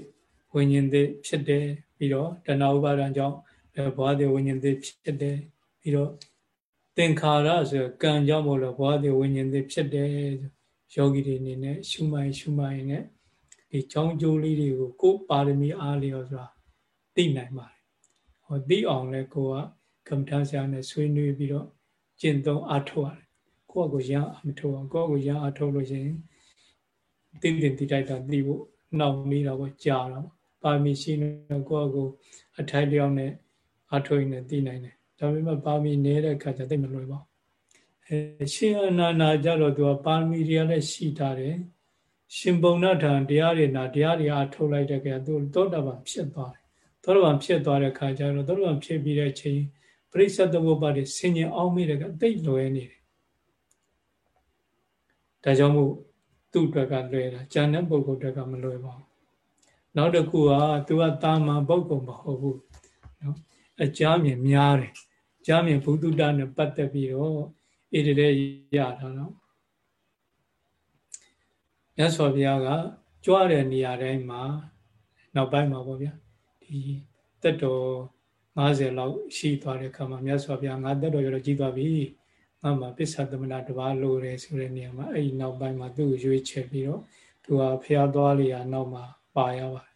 ဝိညာဉ်တည်ဖြစ်တယ်ပြီးတော့တဏှာဥပါဒံကြောင့်ဘဝတည်ဝိညာဉ်တည်ဖြစ်တယ်ပြီးတော့သင်္ခါရဆိုကံကြောင့်မို့လို့ဘဝတည်ဝိညာဉ်တည်ဖြစ်တယ် ယောဂီတွေအနေနဲ့ရှုမှန်ရှုမှန်နဲ့ဒီချောင်းကျိုးလေးတွေကိုကိုယ်ပါရမီအားလျော်စွာသိနိုင်ပါတယ်ဟောသိအောင်လဲကိုကကမ္မထာဆရာနဲ့ဆွေးနွေးပြီးတော့ကျင့်သုံးအားထုတ်ရတယ်ကိုယ့်ကိုရအမထုတ်အောင်ကိုယ့်ကိုရအားထုတ်လို့ရှိရင်သိတင်တိတိုက်တာသိဖို့နှောင့်နှီးတာပေါ့ကြာတော့ပါမီရှိနေကိုယ့်ကိုအထိုက်လျောက်နဲ့အားထုတ်ရင်သိနိုင်တယ်ဒါပေမဲ့ပါမီနေတဲ့အခါကျသိမလွယ်ပါဘူးအဲ ရှင်အနာနာကြတော့သူကပါမီတွေကလည်းရှိထားတယ်ရှင်ပုံနာထံတရားတွေနာတရားတွေအားထုတ်လိုက်တဲ့ကဲသူသောတာပန်ဖြစ်သွားတယ်သောတာပန်ဖြစ်သွားတဲ့ခါကျတော့သောတာပန်ဖြစ်ပြီးတဲ့ချိန်ပရိစ္ဆေသမုပ္ပါဒ်ဆင်ញင်အောင်မိတယ်ကတိတ်လွယ်နေတယ်ဒါကြောင့်မို့သူ့အတွက်ကလွယ်တာဉာဏ်တဲ့ပုဂ္ဂိုလ်အတွက်ကမလွယ်ပါဘူးနောက်တစ်ခုကသူကတာမန်ပုဂ္ဂိုလ်မဟုတ်ဘူးနော်အကြမြင်များတယ်ကြားမြင်ဘုဒ္ဓတနဲ့ပတ်သက်ပြီးတော့ ဣတိလေရတာနော်မြတ်စွာဘုရားကကြွားတဲ့နေရာတိုင်းမှာနောက်ပိုင်းမှာပေါ့ဗျာဒီတက်တော်50လောက်ရှိသွားတဲ့အခါမှာမြတ်စွာဘုရားငါတက်တော်ရတော့ကြီးသွားပြီငါမှာပစ္စသမဏတပါးလိုတယ်ဆိုတဲ့နေရာမှာအဲ့ဒီနောက်ပိုင်းမှာသူ့ကိုရွေးချယ်ပြီးတော့သူကဖျားသွားလျာနောက်မှာပါရပါတယ်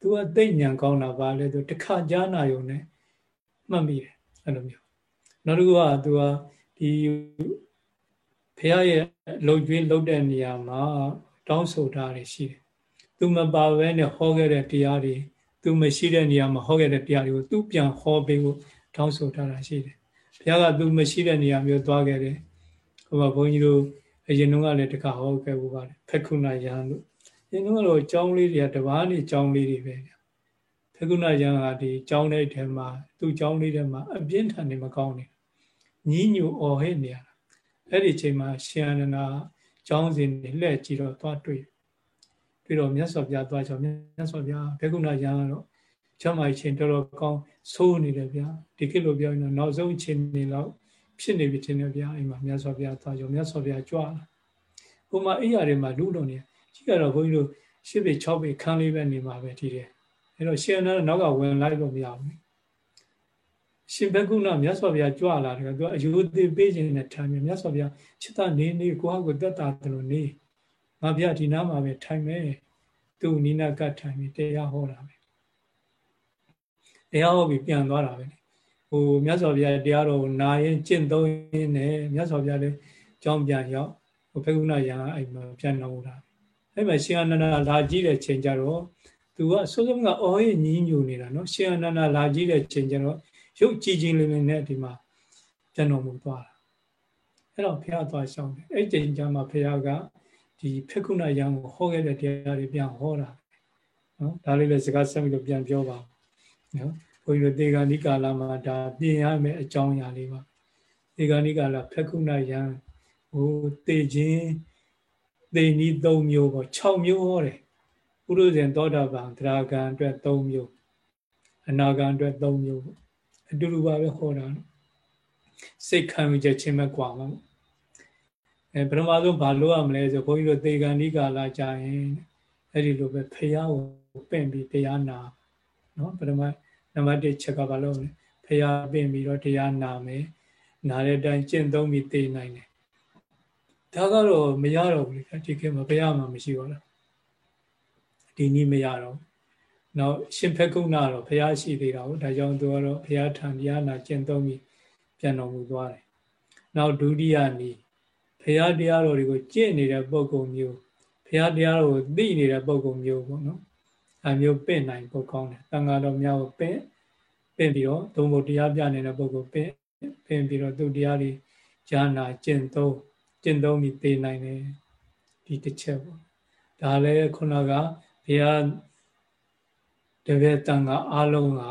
သူကသိဉဏ်ကောင်းတာပါလေသူတစ်ခါကြားနာယုံနဲ့မှတ်မိတယ်အဲ့လိုမျိုးနောက်တစ်ခုကသူက ဒီဖះရဲ့လှုပ်ကျွေးလှုပ်တဲ့နေရာမှာတောင်းဆိုတာတွေရှိတယ်သူမပါဘဲနဲ့ဟောခဲ့တဲ့တရားတွေသူမရှိတဲ့နေရာမှာဟောခဲ့တဲ့တရားတွေကိုသူပြန်ဟောပေးဖို့တောင်းဆိုထားတာရှိတယ်ဘုရားကသူမရှိတဲ့နေရာမျိုးသွားခဲ့တယ်ဟိုမှာဘုန်းကြီးတို့အရင်တုန်းကလည်းတခါဟောခဲ့ဘူးပါတယ်ဖက်ခုနာယံလို့အရင်တုန်းကတော့ကျောင်းလေးတွေကတပားနေကျောင်းလေးတွေပဲဖက်ခုနာယံကဒီကျောင်းတဲ့ထဲမှာသူ့ကျောင်းလေးထဲမှာအပြင်းထန်နေမကောင်းနေ ညီးညူအော်ဟဲ့နေရတာအဲ့ဒီချိန်မှာရှင်အနန္ဒာကျောင်းစဉ်တွေလှည့်ကြည့်တော့သွားတွေ့ပြီးတော့မြတ်စွာဘုရားသွားချောမြတ်စွာဘုရားဘေကုဏရံကတော့ချမ်းမိုက်ချင်းတော်တော်ကောင်းဆိုးနေတယ်ဗျာဒီခေတ်လိုပြောရင်တော့နောက်ဆုံးအချိန်နေတော့ဖြစ်နေပြီထင်တယ်ဗျာအိမ်မှာမြတ်စွာဘုရားသွားချောမြတ်စွာဘုရားကြွလာဟိုမှာအိယာတွေမှာလူလုံနေကြည့်ရတော့ဘုန်းကြီးတို့ရှစ်ပေ6ပေခန်းလေးပဲနေမှာပဲဒီတယ်အဲ့တော့ရှင်အနန္ဒနောက်ကဝင်လိုက်လို့မရဘူး ရှင်ဘကုဏမြတ်စွာဘုရားကြွလာတယ်သူကအယုသေးပေးခြင်းနဲ့ထိုင်မြတ်စွာဘုရားချစ်တာနေနေကိုဟာကိုတက်တာတယ်လို့နေငါဘုရားဒီနားမှာပဲထိုင်မယ်သူ့နိနာကထိုင်ပြီးတရားဟောတာပဲတရားဟောပြီးပြန်သွားတာပဲဟိုမြတ်စွာဘုရားတရားတော်ကိုနာရင်ကျင့်သုံးရင်းနဲ့မြတ်စွာဘုရားလည်းကြောင်းပြန်ရောက်ဟိုဘကုဏရာအဲ့မှာပြန်တော်တာအဲ့မှာရှင်အနန္ဒလာကြည့်တဲ့ချိန်ကျတော့သူကစိုးစုံကအော်ရညင်းညူနေတာနော်ရှင်အနန္ဒလာကြည့်တဲ့ချိန်ကျတော့ ရုပ်ကြည်ချင်းလေးလေးနဲ့ဒီမှာပြန်တော်မူသွားတာအဲ့တော့ဘုရားသွားရှောင်းတယ်အဲ့ချိန်ကျမှဘုရားကဒီဖေကုဏယံကိုဟောခဲ့တဲ့တရားတွေပြန်ဟောတာနော်ဒါလေးလည်းစကားဆက်ပြီးတော့ပြန်ပြောပါနော်ဘုန်းကြီးတို့ဒေဂာနိကာလမှာဒါပြင်ရမယ်အကြောင်းအရာလေးပါဒေဂာနိကာလဖေကုဏယံဟိုတေခြင်းသေနီး၃မျိုးပေါ့6မျိုးဟောတယ်ပုရုဇဉ်သောတာပန်သရဂံအတွက်3မျိုးအနာဂံအတွက်3မျိုးပေါ့ အတူတူပါပဲဟောတာနော်စိတ်ခံယူချက်ချင်းပဲကွာမှာအဲပထမဆုံးဘာလို့ရမလဲဆိုဘုန်းကြီးတို့သေကံဒီကာလာကြာရင်အဲ့ဒီလိုပဲဖះကိုပင့်ပြီးတရားနာနော်ပထမနံပါတ်1ချက်ကဘာလို့လဲဖះပင့်ပြီးတော့တရားနာမယ်နာတဲ့အတိုင်းကျင့်သုံးပြီးသိနိုင်တယ်ဒါကတော့မရတော့ဘူးလေဒီခေတ်မှာဘုရားမှမရှိပါလားဒီနည်းမရတော့ နောက်ရှင်ဖက်ကုဏတော့ဘုရားရှိသေးတာဟုတ်ဒါကြောင့်သူကတော့ဘုရားထံတရားနာကျင့်သုံးပြီးပြန်တော်မူသွားတယ်နောက်ဒုတိယနည်းဘုရားတရားတော်တွေကိုကျင့်နေတဲ့ပုံကုမျိုးဘုရားတရားတော်ကိုသိနေတဲ့ပုံကုမျိုးပေါ့နော်အဲမျိုးပင့်နိုင်ဖို့ကောင်းတယ်တန်ဃာတော်များကိုပင့်ပင့်ပြီးတော့သုံးဖို့တရားပြနေတဲ့ပုံကုပင့်ပင့်ပြီးတော့သူတရားတွေဈာနာကျင့်သုံးကျင့်သုံးပြီးသိနိုင်တယ်ဒီတစ်ချက်ပေါ့ဒါလည်းခုနကဘုရား တပည့်တန်ခါအားလုံးက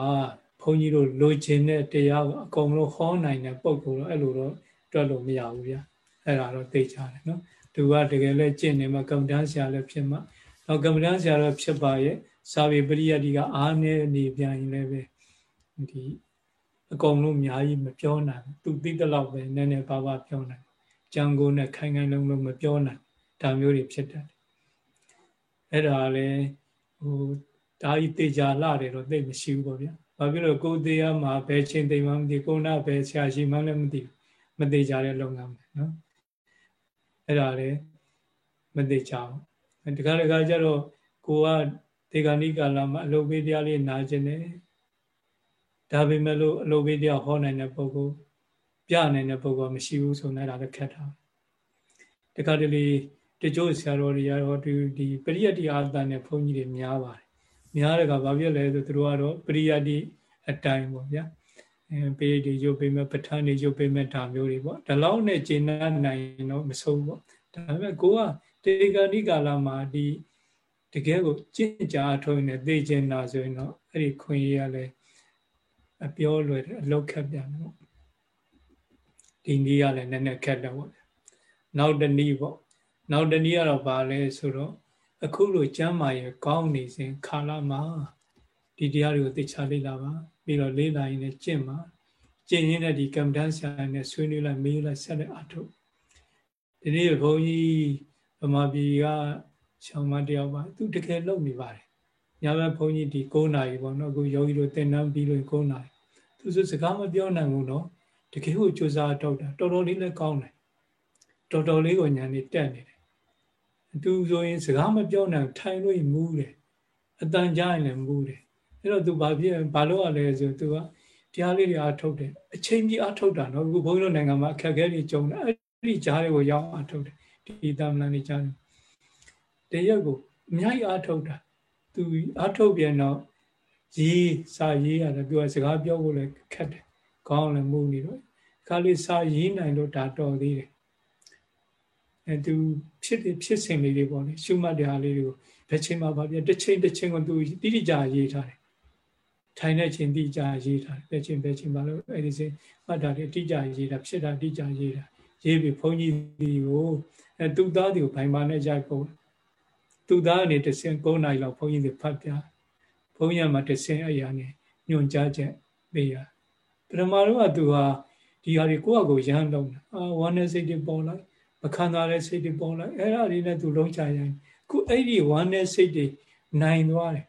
ဘုန်းကြီးတို့လိုချင်တဲ့တရားကိုအကုန်လုံးဟောနိုင်တဲ့ပုံကိုတော့အဲ့လိုတော့တွက်လို့မရဘူးဗျာအဲ့ဒါတော့သိကြတယ်နော်သူကတကယ်လဲကျင့်နေမှာကမ္မဋ္ဌာန်းဆရာလည်းဖြစ်မှာနောက်ကမ္မဋ္ဌာန်းဆရာတော့ဖြစ်ပါရဲ့စာပေပရိယတ်ဒီကအားနေနေပြန်ရင်လည်းပဲဒီအကုန်လုံးအများကြီးမပြောနိုင်သူသိတဲ့လောက်ပဲနည်းနည်းပါးပါးပြောနိုင်ကြံကိုနဲ့ခိုင်ခိုင်လုံးလုံးမပြောနိုင်ဒါမျိုးတွေဖြစ်တတ်တယ်အဲ့ဒါလည်းဟို ဒါကြီးတေချာလှတယ်တော့သိမရှိဘူးပေါ့ဗျာ။ဘာဖြစ်လို့ကိုသေးရမှာဘယ်ချင်းသိမှမသိကိုနာဘယ်ဆရာရှိမှလည်းမသိမသိကြတဲ့လုပ်ငန်းပဲနော်။အဲ့ဒါလည်းမသိကြဘူး။ဒီကနေ့ကကျတော့ကိုကဒေဂာနိကာလမှာအလုပ်ပေးတရားလေးနာကျင်တယ်။ဒါပေမဲ့လို့အလုပ်ပေးတရားဟောနိုင်တဲ့ပုဂ္ဂိုလ်ပြနိုင်တဲ့ပုဂ္ဂိုလ်မရှိဘူးဆိုနေဒါလည်းခက်တာ။ဒီကတည်းကတချို့ဆရာတော်တွေကတော့ဒီဒီပရိယတ်တရားအတန်နဲ့ဘုန်းကြီးတွေများပါတယ် များတယ်ကဘာဖြစ်လဲဆိုသူတို့ကတော့ပရိယတ်တိအတိုင်းပေါ့ဗျာအဲပေဒီရုပ်ပေမဲ့ပဋ္ဌာန်းတွေရုပ်ပေမဲ့ဒါမျိုးတွေပေါ့ဒီလောက်နဲ့ကျင့်နိုင်တော့မဆုံးပေါ့ဒါပေမဲ့ကိုကတေဂာနိကာလမှာဒီတကယ်ကိုကျင့်ကြအထုံးနေသိကျင်တာဆိုရင်တော့အဲ့ဒီခွင့်ရရလဲအပြောလွယ်တယ်အလောက်ခက်ပြန်တယ်ပေါ့ဒီနည်းရလည်းနည်းနည်းခက်တယ်ပေါ့နောက်တနည်းပေါ့နောက်တနည်းကတော့ဘာလဲဆိုတော့ အခုလိုကျမ်းမာရဲ့ကောင်းနေစဉ်ခါလာမှာဒီတရားတွေကိုသိချလေ့လာပါပြီးတော့လေ့လာရင်လည်းကျင့်ပါကျင့်ရင်းနဲ့ဒီကမ္မဋ္ဌာန်းဆရာနဲ့ဆွေးနွေးလိုက်မေးလိုက်ဆက်လက်အထုတ်ဒီနေ့ဘုန်းကြီးဗမာပြည်ကရှောင်းမတယောက်ပါသူတကယ်လုပ်နေပါတယ်ညဘက်ဘုန်းကြီးဒီ9နာရီပေါ့နော်အခုယောဂီတို့သင်တန်းပြီးလို့9နာရီသူစစကားမပြောနိုင်ဘူးနော်တကယ်ကိုကြိုးစားတော့တာတော်တော်လေးလည်းကောင်းတယ်တော်တော်လေးကိုညာနေတက်နေတယ် သူဆိုရင်စကားမပြောနိုင်ထိုင်လို့မူးတယ်အတန်ကြားရင်လည်းမူးတယ်အဲ့တော့သူဘာဖြစ်ဘာလို့ရလဲဆိုသူကတရားလေးတွေအားထုတ်တယ်အချိန်ကြီးအားထုတ်တာနော်အခုဘုန်းကြီးတို့နိုင်ငံမှာအခက်အခဲတွေကြုံတယ်အဲ့ဒီကြားတွေကိုရောက်အားထုတ်တယ်ဒီတာမန်တွေကြားတယ်တရက်ကိုအများကြီးအားထုတ်တာသူအားထုတ်ပြန်တော့ရေးစာရေးရတယ်သူကစကားပြောဖို့လည်းခက်တယ်ကောင်းလည်းမူးနေတော့ခါလေးစာရေးနိုင်လို့ဒါတော်သေးတယ် အဲသူဖြစ်ဖြစ်စဉ်လေးတွေပေါ့လေရှုမှတ်တဲ့ဟာလေးတွေကိုဘယ်ချိန်မှဘာပြတစ်ချိန်တစ်ချိန်ကိုသူတိတိကျရေးထားတယ်ထိုင်တဲ့ချိန်တိကျရေးထားတယ်ဘယ်ချိန်ဘယ်ချိန်မှလို့အဲ့ဒီစဉ်မှတ်တာတွေတိကျရေးတာဖြစ်တာတိကျရေးတာရေးပြီးဘုန်းကြီးဒီကိုအဲသူသားတွေကိုဘိုင်မာနဲ့ရိုက်ပုံသူသားအနေတဆင်9နိုင်လောက်ဘုန်းကြီးတွေဖတ်ပြဘုန်းကြီးကမှတဆင်အရာနဲ့ညွန်ကြားချက်ပေးရပထမတော့ကသူဟာဒီဟာတွေကိုယ့်အကိုရမ်းလုံးအာဝမ်းနဲ့စိတ်တွေပေါ်လိုက် မခံစားတဲ့စိတ်တွေပေါ်လိုက်အဲ့ဒါတွေနဲ့သူလုံးချရင်ခုအဲ့ဒီဝမ်းနဲ့စိတ်တွေနိုင်သွားတယ်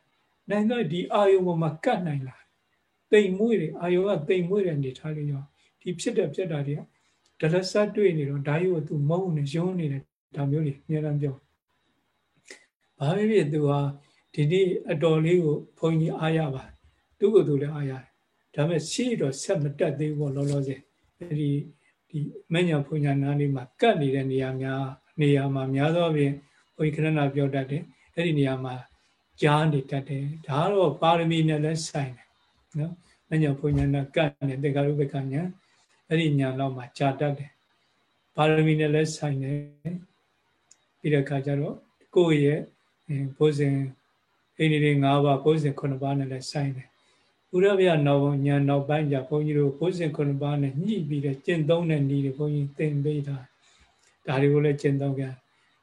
နိုင်တော့ဒီအာယုံပေါ်မှာကတ်နိုင်လာတိမ်မွေ့တယ်အာယုံကတိမ်မွေ့တဲ့အနေထားလေးရောဒီဖြစ်တဲ့ပြက်တာတွေကဒလဆတ်တွေ့နေတော့ဓာယုကိုသူမုန်းနေရုံးနေတယ်ဒါမျိုးတွေအများအားပြောဘာဖြစ်ဖြစ်သူဟာဒီနေ့အတော်လေးကိုဘုန်းကြီးအားရပါသူ့ကိုယ်သူလည်းအားရတယ်ဒါပေမဲ့ရှေ့တော့ဆက်မတက်သေးဘူးလောလောဆယ်အဲဒီ ဒီမညာဘုညာနာလေးမှာကတ်နေတဲ့နေရာများနေရာမှာများသောဖြင့်ဘုန်းကြီးခဏနာပြောတတ်တယ်အဲ့ဒီနေရာမှာကြားနေတတ်တယ်ဒါတော့ပါရမီနဲ့လည်းဆိုင်တယ်နော်မညာဘုညာနာကတ်နေတေကာရုပ္ပကညာအဲ့ဒီညာတော့မှာကြာတတ်တယ်ပါရမီနဲ့လည်းဆိုင်တယ်ပြီးတဲ့အခါကျတော့ကိုယ့်ရဲ့ဘုဇင်အိန္ဒိတွေ၅ပါးဘုဇင်9ပါးနဲ့လည်းဆိုင်တယ် ဥရဗျနောက်ညာနောက်ပိုင်းကျဘုန်းကြီးတို့ဘုဇင်9ပါးနဲ့ညှိပြီးတဲ့ကျင့်သုံးတဲ့နည်းတွေဘုန်းကြီးသင်ပေးတာဒါတွေကိုလည်းကျင့်သုံးကြ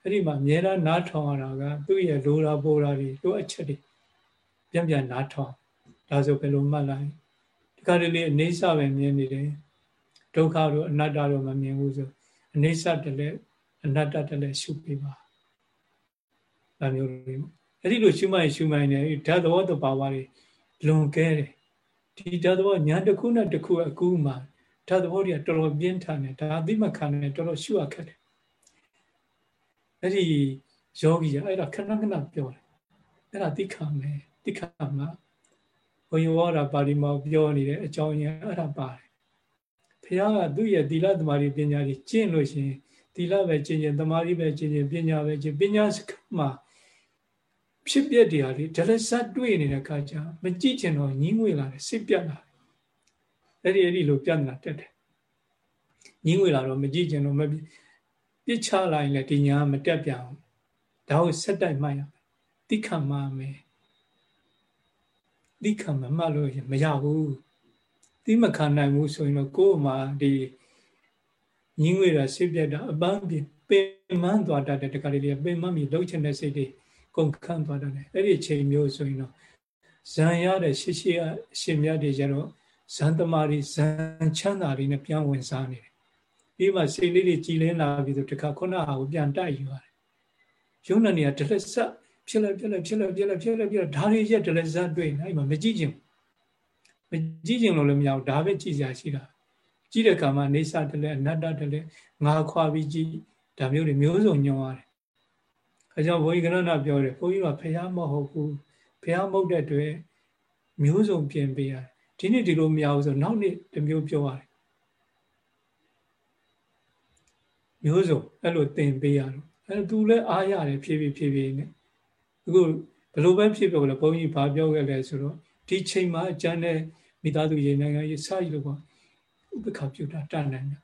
အဲ့ဒီမှာအများအားနားထောင်ရတာကသူ့ရဲ့လိုရာပိုရာတွေလိုအပ်ချက်တွေပြန်ပြန်နားထောင်ဒါဆိုဘယ်လိုမှတ်လိုက်ဒီကတည်းကအနေဆပဲမြင်နေတယ်ဒုက္ခတို့အနတ္တတို့မမြင်ဘူးဆိုအနေဆတလည်းအနတ္တတလည်းရှုပေးပါဒါမျိုးတွေအဲ့ဒီလိုရှုမှတ်ရှုမှတ်နေဓာတ်သဘောတဘာဝတွေလွန်ကဲတယ် ဒီဓာတ်သဘောညာတစ်ခုနဲ့တစ်ခုအကူမှာဓာတ်သဘောတွေကတော်တော်ပြင်းထန်တယ်ဒါအသိမခံနဲ့တော်တော်ရှုရခက်တယ်အဲ့ဒီယောဂီကအဲ့ဒါခဏခဏပြောတယ်အဲ့ဒါသိခံမယ်သိခံမှာဘုန်းကြီးဟောတာပါဠိမှာပြောနေတဲ့အကြောင်းရင်းအဲ့ဒါပါတယ်ဘုရားကသူ့ရဲ့သီလသမာဓိပညာကြီးကျင့်လို့ရှင်သီလပဲကျင့်ကျင့်သမာဓိပဲကျင့်ကျင့်ပညာပဲကျင့်ပညာစကမှာ ဖြစ်ပျက်တွေဟာလေဒါလည်းဇတ်တွေ့နေတဲ့အခါကျမကြည့်ချင်တော့ညင်းငွေလာတယ်စိတ်ပြတ်လာတယ်အဲ့ဒီအဲ့ဒီလိုပြတ်လာတက်တယ်ညင်းငွေလာတော့မကြည့်ချင်တော့မပြစ်ချလိုက်ရင်လည်းဒီညာမတက်ပြန်ဘူးဒါကိုဆက်တိုက်မှတ်ရမယ်တိခတ်မှမယ်တိခတ်မမှတ်လို့မရဘူးတိမခံနိုင်ဘူးဆိုရင်တော့ကိုယ်မှာဒီညင်းငွေတာစိတ်ပြတ်တာအပန်းပြပင်မန်းသွားတတ်တဲ့တခါလေးပင်မန်းပြီးလှုပ်ချင်တဲ့စိတ်တွေ ကုန်ခန့်သွားတယ်အဲ့ဒီအချိန်မျိုးဆိုရင်တော့ဇံရတဲ့ရှိရှိအရှင်မြတ်တွေကျတော့ဇန်တမာရီဇန်ချမ်းသာတွေနဲ့ပြန်ဝင်စားနေတယ်ပြီးမှစိတ်လေးတွေကြည်လင်းလာပြီးတော့တခါခုနဟာကိုပြန်တိုက်ယူရတယ်ယုံနာနေရဒလက်ဆက်ဖြစ်လိုက်ဖြစ်လိုက်ဖြစ်လိုက်ဖြစ်လိုက်ဖြစ်လိုက်ဖြစ်လိုက်ဒါတွေရက်ဒလက်ဆက်တွေ့နေအဲ့မှာမကြည့်ချင်မကြည့်ချင်လို့လည်းမရဘူးဒါပဲကြည့်စရာရှိတာကြည့်တဲ့အခါမှာနေစာတလဲအနတ္တတလဲငါခွာပြီးကြည့်ဒါမျိုးတွေမျိုးစုံညွန်ရတယ် အဲကြောင့်ဘုန်းကြီးကရဏပြောတယ်ဘုန်းကြီးကဖះမဟုတ်ဘူးဖះမဟုတ်တဲ့အတွက်မျိုးစုံပြင်ပေးရတယ်ဒီနေ့ဒီလိုမရဘူးဆိုနောက်နေ့တစ်မျိုးပြောရတယ်မျိုးစုံအဲ့လိုသင်ပေးရတော့အဲ့သူလည်းအားရတယ်ဖြည်းဖြည်းဖြည်းဖြည်းနဲ့အခုဘလို့ပဲဖြစ်ပြောလဲဘုန်းကြီးဘာပြောခဲ့လဲဆိုတော့ဒီချိန်မှာအကျမ်းနဲ့မိသားစုရေနိုင်ငံရေးစရည်လို့ပေါ့ဥပ္ပခါပြုတာတတ်နိုင်တယ်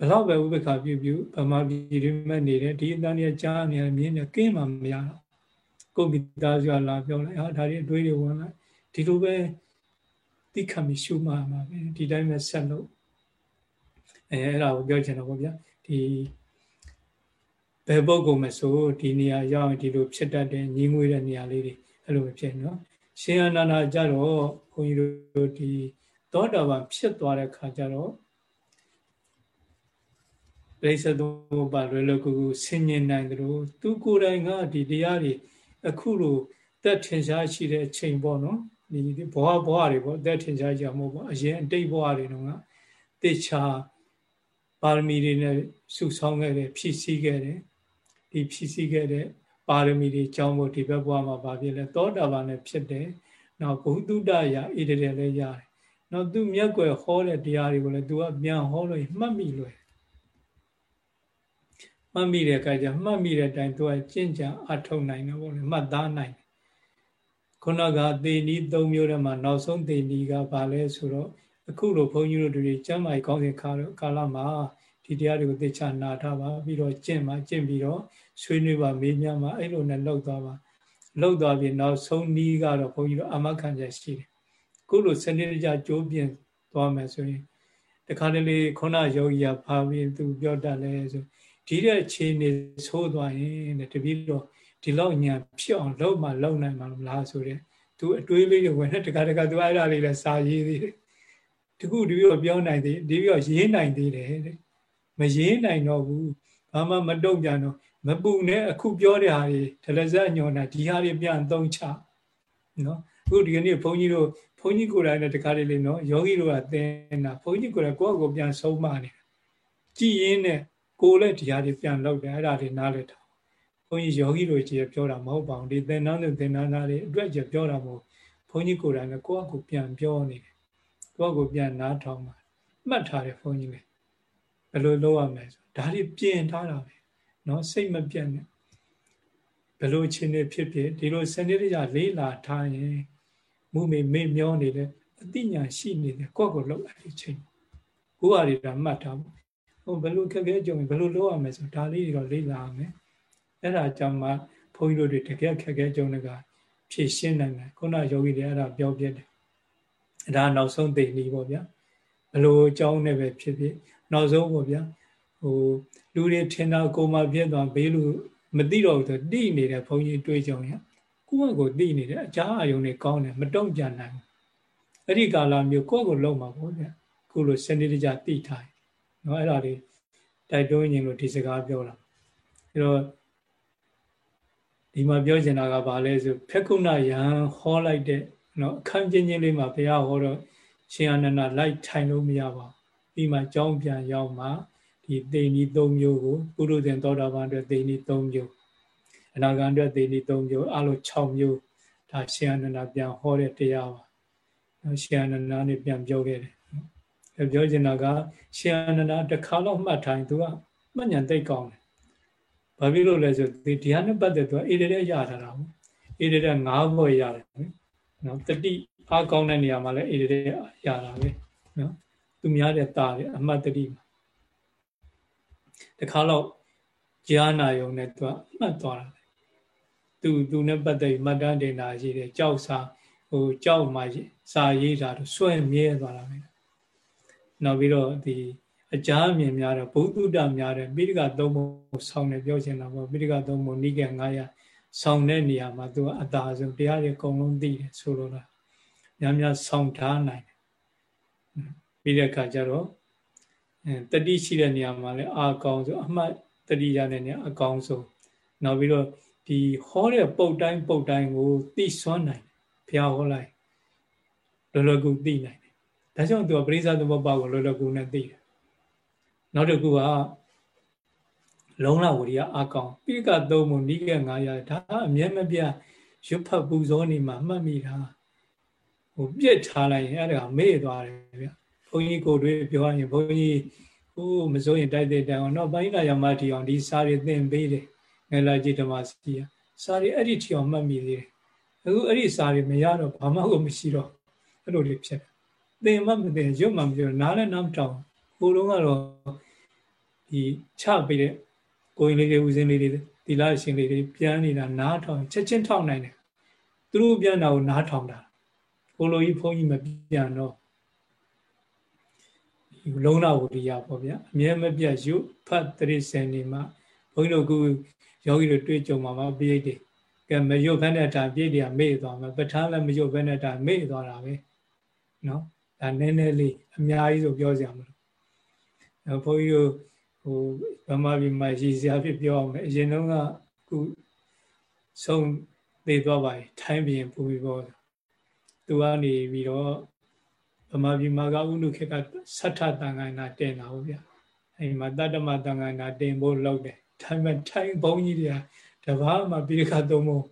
ဘလောက်ပဲဥပ္ပခါပြုပြုဗမာပြည်တွေမဲ့နေတယ်ဒီအတန်းကြီးကြားနေမြင်းနေကင်းမှမရတော့ကိုမိသားစုကလာပြောလိုက်ဟာဒါတွေအတွေးတွေဝင်လိုက်ဒီလိုပဲသိခံပြီးရှုမှမှာပဲဒီတိုင်းပဲဆက်လို့အဲအဲ့ဒါကိုပြောချင်တော့ဗောဗျာဒီဘယ်ပုဂ္ဂိုလ်မဆိုဒီနေရာရောက်ဒီလိုဖြစ်တတ်တဲ့ညီငွေတဲ့နေရာလေးတွေအဲ့လိုဖြစ်နော်ရှင်အနန္ဒာကြတော့ဘုန်းကြီးတို့ဒီသောတာပန်ဖြစ်သွားတဲ့ခါကျတော့ ပြိဿသုံးပါလွယ်လွယ်ကူကူဆင်ញင်နိုင်တယ်လို့သူကိုယ်တိုင်ကဒီတရားတွေအခုလိုတက်ထင်ရှားရှိတဲ့အချိန်ပေါ့နော်ဒီဘဝဘဝတွေပေါ့တက်ထင်ရှားကြမဟုတ်ပေါ့အရင်အတိတ်ဘဝတွေတော့ကတေချာပါရမီတွေနဲ့စုဆောင်းခဲ့တယ်ဖြည့်ဆည်းခဲ့တယ်ဒီဖြည့်ဆည်းခဲ့တဲ့ပါရမီတွေကြောင်းဖို့ဒီဘက်ဘဝမှာဗာဖြစ်လဲသောတာပန်နဲ့ဖြစ်တယ်နောက်ဘုသူတ္တရာဣတရေလည်းရတယ်နောက်သူမျက်ွယ်ဟောတဲ့တရားတွေကိုလည်းသူကပြန်ဟောလို့မှတ်မိလွယ် မှတ်မိတဲ့အခါကျမှတ်မိတဲ့အတိုင်းသူကကျင့်ကြံအထောက်နိုင်တယ်ပေါ့လေမှတ်သားနိုင်တယ်ခုနကသေနီး၃မျိုးထဲမှာနောက်ဆုံးသေနီးကဘာလဲဆိုတော့အခုလိုဘုန်းကြီးတို့တွေကျမ်းမာရေးကောင်းစဉ်ခါကာလမှာဒီတရားတွေကိုသိချနာထားပါပြီးတော့ကျင့်ပါကျင့်ပြီးတော့ဆွေးနွေးပါမေးမြန်းပါအဲ့လိုနဲ့လောက်သွားပါလောက်သွားပြီးနောက်ဆုံးနီးကတော့ဘုန်းကြီးတို့အမခံချက်ရှိတယ်ခုလိုစနစ်တကျကြိုးပြင်သွားမယ်ဆိုရင်တခါတလေခုနယောဂီကဖာပြီးသူပြောတတ်လဲဆို ဒီတဲ့ခြေနေဆိုးသွားရင်တပည့်တော့ဒီလောက်ညာဖြစ်အောင်လုပ်မှလုပ်နိုင်မှာမလားဆိုတဲ့သူအတွေးလေးတွေဝင်တဲ့တခါတခါသူအဲ့ဒါလေးလည်းစာရေးသေးတယ်တခုတပည့်တော့ပြောနိုင်သေးဒီပြီးတော့ရေးနိုင်သေးတယ်တဲ့မရေးနိုင်တော့ဘူးဘာမှမတုံ့ပြန်တော့မပူနဲ့အခုပြောတဲ့ဟာတွေဒလဇက်ညောနာဒီဟာတွေပြန်သုံးချနော်အခုဒီကနေ့ဘုန်းကြီးတို့ဘုန်းကြီးကိုယ်တိုင်လည်းတခါတလေနော်ယောဂီတို့ကသင်တာဘုန်းကြီးကိုယ်တိုင်ကိုယ့်အကိုပြန်ဆုံးမနေကြည်ရင်းနဲ့ ကိုယ်လည်းဒီဟာတွေပြန်လောက်တယ်အဲ့ဒါတွေနားလည်တာဘုန်းကြီးယောဂီတို့ကြီးပြောတာမဟုတ်ပါဘူးဒီသင်္นานတွေသင်္นานသားတွေအတွက်ကြပြောတာမဟုတ်ဘုန်းကြီးကိုယ်တိုင်လည်းကိုယ့်အကိုပြန်ပြောနေတယ်ကိုယ့်အကိုပြန်နားထောင်ပါမှတ်ထားတယ်ဘုန်းကြီးလည်းဘယ်လိုလုပ်ရမလဲဆိုဒါတွေပြင်ထားတာပဲเนาะစိတ်မပြတ်နဲ့ဘယ်လိုအခြေအနေဖြစ်ဖြစ်ဒီလိုစနစ်တကျလေးလာထားရင်မူမေမေ့မျောနေတယ်အသိဉာဏ်ရှိနေတယ်ကိုယ့်ကိုယ်လောက်အဲ့ဒီချိန်ဘုရားတွေကမှတ်ထားဖို့ ဟိုဘယ်လိုခက်ခဲကြုံဘယ်လိုလုပ်ရမလဲဆိုဒါလေးတွေတော့လေးလာရမယ်အဲ့ဒါကြောင့်မှဘုန်းကြီးတို့တွေတကယ်ခက်ခဲကြုံတွေကဖြည့်ရှင်းနိုင်တယ်ခုနယောဂီတွေအဲ့ဒါပြောပြတယ်ဒါနောက်ဆုံးသိနေပေါ့ဗျာဘယ်လိုအကြောင်းနဲ့ပဲဖြစ်ဖြစ်နောက်ဆုံးပေါ့ဗျာဟိုလူတွေထင်တာကိုမှပြည့်သွားဘေးလူမသိတော့ဘူးဆိုတိနေတဲ့ဘုန်းကြီးတွေးကြုံရကိုယ့်ကိုတိနေတယ်အကြာအယုံတွေကောင်းတယ်မတုံ့ပြန်နိုင်ဘူးအဲ့ဒီကာလမျိုးကိုယ့်ကိုလုံးမှာပေါ့ဗျာခုလိုစနစ်တကျတိထားเน နော်အဲ့ဒါလေးတိုက်တွန်းရင်လို့ဒီစကားပြောတာအဲ့တော့ဒီမှာပြောချင်တာကဘာလဲဆိုဖက်ကုဏယံဟောလိုက်တဲ့နော်အခမ်းကျင်းချင်းလေးမှာဘုရားဟောတော့ရှင်အနန္ဒလိုက်ထိုင်လို့မရပါဘူးပြီးမှကြောင်းပြန်ရောက်မှဒီတိဏီ၃မျိုးကိုပုရုဇဉ်သောတာပန်အတွက်တိဏီ၃မျိုးအနာဂံအတွက်တိဏီ၃မျိုးအလို၆မျိုးဒါရှင်အနန္ဒပြန်ဟောတဲ့တရားပါနော်ရှင်အနန္ဒနဲ့ပြန်ပြောခဲ့တယ် ပြောချင်တာကရှင်အနန္ဒတစ်ခါတော့မှတ်ထိုင်သူကမှတ်ဉာဏ်သိကောင်းတယ်ဘာဖြစ်လို့လဲဆိုဒီတရားနဲ့ပတ်သက်သူကအေရတဲ့ရထားတာဟုတ်အေရတဲ့၅ဘွယ်ရတယ်နော်တတိအားကောင်းတဲ့နေရာမှာလည်းအေရတဲ့ရတာပဲနော်သူများတဲ့တာတယ်အမှတ်တတိမှာတခါတော့ကြားနာယုံနဲ့သူကမှတ်သွားတာသူသူနဲ့ပတ်သက်ပြီးမှတ်တမ်းတင်တာရှိတယ်ကြောက်စာဟိုကြောက်မှစာရေးတာတော့စွဲမြဲသွားတာပဲ နောက်ပြီးတော့ဒီအကြအမြင်များတော့ဘုသူတ္တများတယ်ပိဋကသုံးပုံဆောင်းနေပြောချင်တာပေါ့ပိဋကသုံးပုံနိကေ900ဆောင်းတဲ့နေရာမှာသူကအသာဆုံးတရားတွေအကုန်လုံးသိတယ်ဆိုလိုတာများများဆောင်းထားနိုင်တယ်ပြီးတဲ့အခါကျတော့တတိရှိတဲ့နေရာမှာလည်းအာကောင်းဆိုအမှတ်တတိရတဲ့နေရာအကောင်းဆုံးနောက်ပြီးတော့ဒီဟောတဲ့ပုတ်တိုင်းပုတ်တိုင်းကိုသိစွမ်းနိုင်ဘုရားဟောလိုက်လောလောကူသိနိုင်တယ် ဒါကြောင့်သူကပရိစ္ဆသမုပ္ပါကိုလောလောကူနဲ့သိတယ်နောက်တစ်ခုကလုံးလဝရိယအကောင်ပိကသုံးမှုနိကေ900ဒါအမြဲမပြတ်ရွတ်ဖတ်ပူဇော်နေမှာမှတ်မိတာဟိုပြစ်ထားလိုက်ရင်အဲ့ဒါမေ့သွားတယ်ဗျဘုန်းကြီးကိုတွေပြောရင်ဘုန်းကြီးဟိုမစိုးရင်တိုက်တဲ့တိုင်အောင်တော့ပိုင်းလာရမတီအောင်ဒီစာရီသင်ပေးတယ်ငယ်လာကြည့်ဓမ္မစီယစာရီအဲ့ဒီထီအောင်မှတ်မိသေးတယ်အခုအဲ့ဒီစာရီမရတော့ဘာမှကိုမရှိတော့အဲ့လိုလေးဖြစ် သင်မှမသင်ရွတ်မှမပြောနားလည်းနားမတောင်းဟိုတုန်းကတော့ဒီချပေးတဲ့ကိုရင်လေးတွေဦးစင်းလေးတွေဒီလာရှင်လေးတွေပြန်နေတာနားထောင်ချက်ချင်းထောင်နိုင်တယ်သူတို့ပြန်တာကိုနားထောင်တာဘိုလိုကြီးဘုန်းကြီးမပြန်တော့ဒီလုံးနာဝရိယပေါ့ဗျာအမြဲမပြတ်ရုဖတ်တရိစင်နေမှာဘုန်းကြီးတို့ကယောဂီတို့တွေ့ကြုံမှာပါပြိတ်တွေကဲမရုပ်ဖက်တဲ့အတိုင်းပြိတ်တွေကမေ့သွားမှာပဋ္ဌာန်းလည်းမရုပ်ဖက်တဲ့အတိုင်းမေ့သွားတာပဲနော် ဒါနည်းနည်းလေးအများကြီးဆိုပြောစရာမလိုဘုန်းကြီးတို့ဟိုဗမာပြည်မှာရည်စရာဖြစ်ပြောအောင်လေအရင်တုန်းကခုဆုံးသေးသွားပါပြီထိုင်းပြည်ပူပြီးပေါ့သူကနေပြီးတော့ဗမာပြည်မှာကဥနုခေကသတ္ထတန်ခိုင်နာတင်တာဟုတ်ဗျာအဲဒီမှာတတ္တမတန်ခိုင်နာတင်ဖို့လုပ်တယ်ထိုင်းမှာထိုင်းဘုန်းကြီးတွေကတဘာမှပြီးခါသုံးဖို့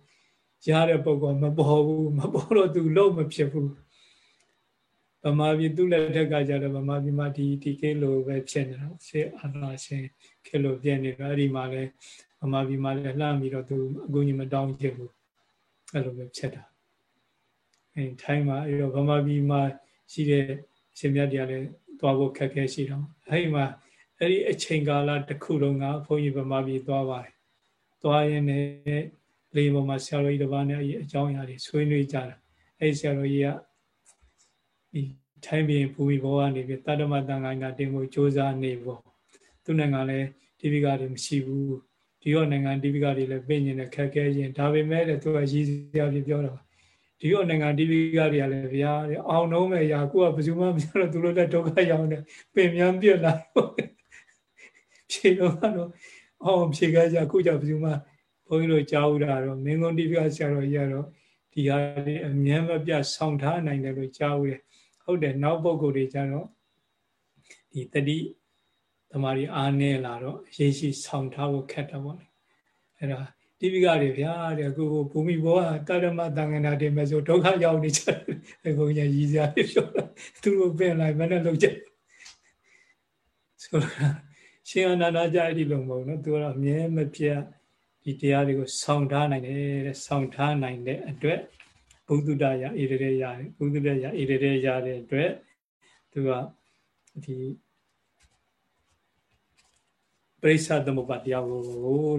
ရတဲ့ပုံကမပေါ်ဘူးမပေါ်တော့သူလုံးမဖြစ်ဘူး ဗမာပြည်သူ့လက်ထက်ကကြတော့ဗမာပြည်မှာဒီဒီကိလိုပဲဖြစ်နေတာရှေးအာနာရှင်ခေလိုပြည့်နေတော့အဲ့ဒီမှာလဲဗမာပြည်မှာလဲလှမ်းပြီးတော့သူအကူကြီးမတောင်းချင်ဘူးအဲ့လိုပဲဖြစ်တာအဲထိုင်းမှာအဲ့တော့ဗမာပြည်မှာရှိတဲ့ရှင်မြတ်တရားလည်းသွားဖို့ခက်ခဲရှိတော့အဲ့ဒီမှာအဲ့ဒီအချိန်ကာလတစ်ခုလုံးကဘုန်းကြီးဗမာပြည်သွားပါတယ်သွားရင်းနဲ့လေပေါ်မှာဆရာတော်ကြီးတစ်ပါးနဲ့အကြောင်းအရာတွေဆွေးနွေးကြတာအဲ့ဆရာတော်ကြီးက ဒီထိုင်းပြည်ဘူမီဘောကနေပြီးတတ္တမတန်ခိုင်နာတင်ဖို့စ조사နေပေါ့သူနိုင်ငံလည်းဒီပိကတွေမရှိဘူးဒီရောနိုင်ငံဒီပိကတွေလည်းပြင်နေတဲ့ခက်ခဲခြင်းဒါပေမဲ့လည်းသူကရည်စရာပြပြောတာပါဒီရောနိုင်ငံဒီပိကတွေကလည်းဗျာအောင်နှုံးမဲ့ရာကိုကဘယ်သူမှမပြောတော့သူတို့လည်းဒုက္ခရောက်နေပင်မြန်းပြက်လာဖြေတော့တော့အောင်ဖြေကြကြခုကြဘယ်သူမှဘုန်းကြီးတို့ကြားဦးတာတော့မင်းကုန်ဒီပိကဆရာတော်ကြီးကတော့ဒီဟာလေးအမြဲမပြတ်ဆောင်ထားနိုင်တယ်လို့ကြားဦးတယ် ဟုတ်တယ်နောက်ပုဂ္ဂိုလ်တွေကျတော့ဒီတတိတမာရီအားနေလာတော့ရေးရှိဆောင်ထားဖို့ခက်တာပေါ့လေအဲ့ဒါတိပိကတွေဗျာတဲ့အခုဘူမိဘောကတရမတန်ခဏတင်မဲ့ဆိုဒုက္ခရောက်နေကြတယ်ဘုန်းကြီးရည်စရာပြောတာသူတို့ပြင်လိုက်မနဲ့လုံးချက်ဆိုတော့ရှင်အနန္ဒကြအဲ့ဒီလိုမဟုတ်နော်သူကတော့အမြဲမပြတ်ဒီတရားတွေကိုဆောင်ထားနိုင်တယ်တဲ့ဆောင်ထားနိုင်တဲ့အတွက် ဘုဒ္ဓတရဣရရေရတယ်ဘုဒ္ဓတရဣရရေရတဲ့အတွက်သူကဒီပရိစ္ဆသမုပ္ပါတရားကို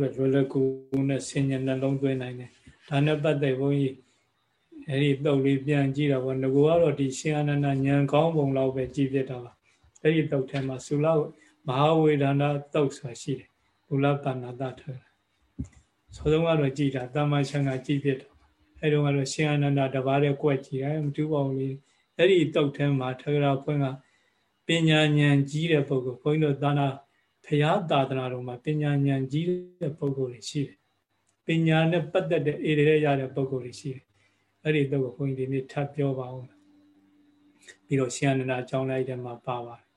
တဲ့လွယ်လွယ်ကူကူနဲ့ဆင်ញံနှလုံးသွင်းနိုင်တယ်ဒါနဲ့ပတ်သက်ဘုန်းကြီးအဲ့ဒီတုတ်လေးပြန်ကြည့်တာပေါ့ငကိုကတော့ဒီရှင်အနန္ဒဉာဏ်ကောင်းပုံလောက်ပဲကြည့်ပြတာပါအဲ့ဒီတုတ်ထဲမှာသုလမဟာဝေဒနာတုတ်ဆိုတာရှိတယ်ဘုလပဏ္ဏတထဲဆိုတော့ကတော့ကြည်တာတမ္မာချံကကြည်ပြတာ အဲတုန်းကတော့ရှင်အနန္ဒတပါးတဲ့ကွက်ကြည်တယ်မတူပါဘူးလေအဲ့ဒီတုတ်ထဲမှာထဂရဖွင့်ကပညာဉာဏ်ကြီးတဲ့ပုဂ္ဂိုလ်ဘုန်းကြီးတို့သာနာဖရာသာသနာတော်မှာပညာဉာဏ်ကြီးတဲ့ပုဂ္ဂိုလ်တွေရှိတယ်ပညာနဲ့ပတ်သက်တဲ့အေရရရတဲ့ပုဂ္ဂိုလ်တွေရှိတယ်အဲ့ဒီတော့ဘုန်းကြီးဒီနေ့ထပ်ပြောပါဦးပြီးတော့ရှင်အနန္ဒအကြောင်းလိုက်တဲ့မှာပါပါတယ်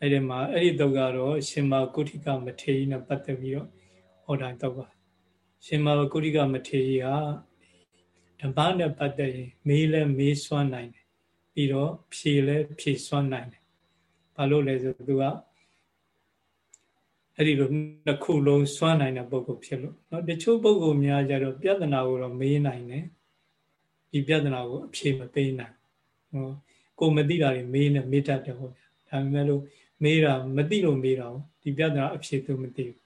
အဲ့ဒီမှာအဲ့ဒီတော့ကတော့ရှင်မာကုဋ္ဌိကမထေရနဲ့ပတ်သက်ပြီးတော့ဟောတာတော့ပါရှင်မာကုဋ္ဌိကမထေရက ဓမ္မနဲ့ပတ်သက်ရင်မေးလဲမေးစွမ်းနိုင်တယ်ပြီးတော့ဖြေလဲဖြေစွမ်းနိုင်တယ်ဘာလို့လဲဆိုသူကအဲ့ဒီလိုနှစ်ခုလုံးစွမ်းနိုင်တဲ့ပုဂ္ဂိုလ်ဖြစ်လို့เนาะတချို့ပုဂ္ဂိုလ်များကြတော့ပြဿနာကိုတော့မေးနိုင်တယ်ဒီပြဿနာကိုအဖြေမပေးနိုင်ဟောကိုမသိတာတွေမေးနေမေးတတ်တယ်ဟုတ်ဗျာဒါပေမဲ့လို့မေးတာမသိလို့မေးတာဒီပြဿနာအဖြေသူမသိဘူး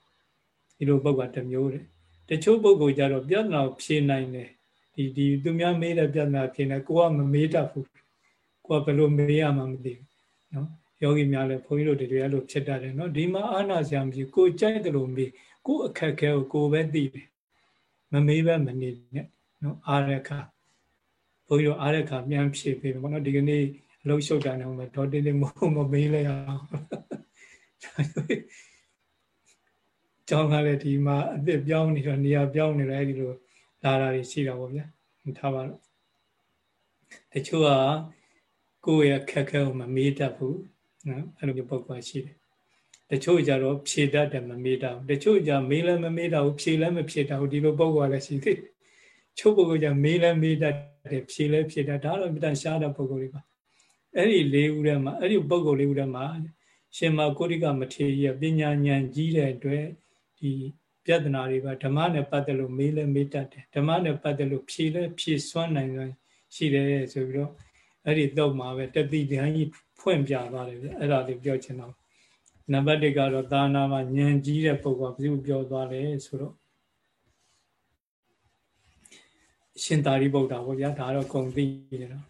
ဒီလိုပုဂ္ဂိုလ်တစ်မျိုးတယ်တချို့ပုဂ္ဂိုလ်ကြတော့ပြဿနာကိုဖြေနိုင်တယ် ဒီဒီသူများမေးတဲ့ပြဿနာဖြေနေကိုကမမေးတတ်ဘူးကိုကဘယ်လိုမေးရမှမသိဘူးနော်ယောဂီများလည်းဘုန်းကြီးတို့တွေအဲ့လိုဖြစ်တတ်တယ်နော်ဒီမှာအာနာဆရာမရှိကိုကြိုက်တယ်လို့မေးကိုအခက်ခဲကိုကိုပဲသိတယ်မမေးပဲမနေနဲ့နော်အားရခဘုန်းကြီးတို့အားရခပြန်ဖြေပေးမယ်နော်ဒီကနေ့အလုံးရှုပ်တာနဲ့ဒေါ်တင်းတင်းမဟုတ်မမေးလဲအောင်ကျောင်းကလည်းဒီမှာအစ်စ်ပြောင်းနေတော့နေရာပြောင်းနေတော့အဲ့ဒီလို လာတာတွေရှိတာပေါ့ဗျာထားပါတော့တချို့ကကိုယ့်ရဲ့ခက်ခဲကိုမမေးတတ်ဘူးနော်အဲ့လိုမျိုးပုံကွာရှိတယ်တချို့ကြတော့ဖြေတတ်တယ်မမေးတတ်ဘူးတချို့ကြမေးလည်းမမေးတတ်ဘူးဖြေလည်းမဖြေတတ်ဘူးဒီလိုပုံကွာလည်းရှိသေးတယ်ချို့ပုံကွာကြမေးလည်းမေးတတ်တယ်ဖြေလည်းဖြေတတ်ဒါတော့မြတ်ရှားတဲ့ပုံကွာတွေပါအဲ့ဒီလေးဦးထဲမှာအဲ့ဒီပုံကွာလေးဦးထဲမှာရှင်မကိုရိကမထေရပညာဉာဏ်ကြီးတဲ့အတွက်ဒီ ပြဿနာတွေပါဓမ္မနဲ့ပတ်သက်လို့မေးလဲမေးတတ်တယ်ဓမ္မနဲ့ပတ်သက်လို့ဖြေလဲဖြေစွမ်းနိုင်စွမ်းရှိတယ်ဆိုပြီးတော့အဲ့ဒီတော့မှာပဲတတိတရားကြီးဖွင့်ပြသွားတယ်ဗျအဲ့ဒါလေးပြောချင်တော့နံပါတ်1ကတော့သာနာမှာဉာဏ်ကြီးတဲ့ပုဂ္ဂိုလ်ဘယ်သူပြောသွားလဲဆိုတော့ရှင်သာရိပုတ္တရာပေါ့ဗျာဒါတော့ဂုံသိတယ်နော်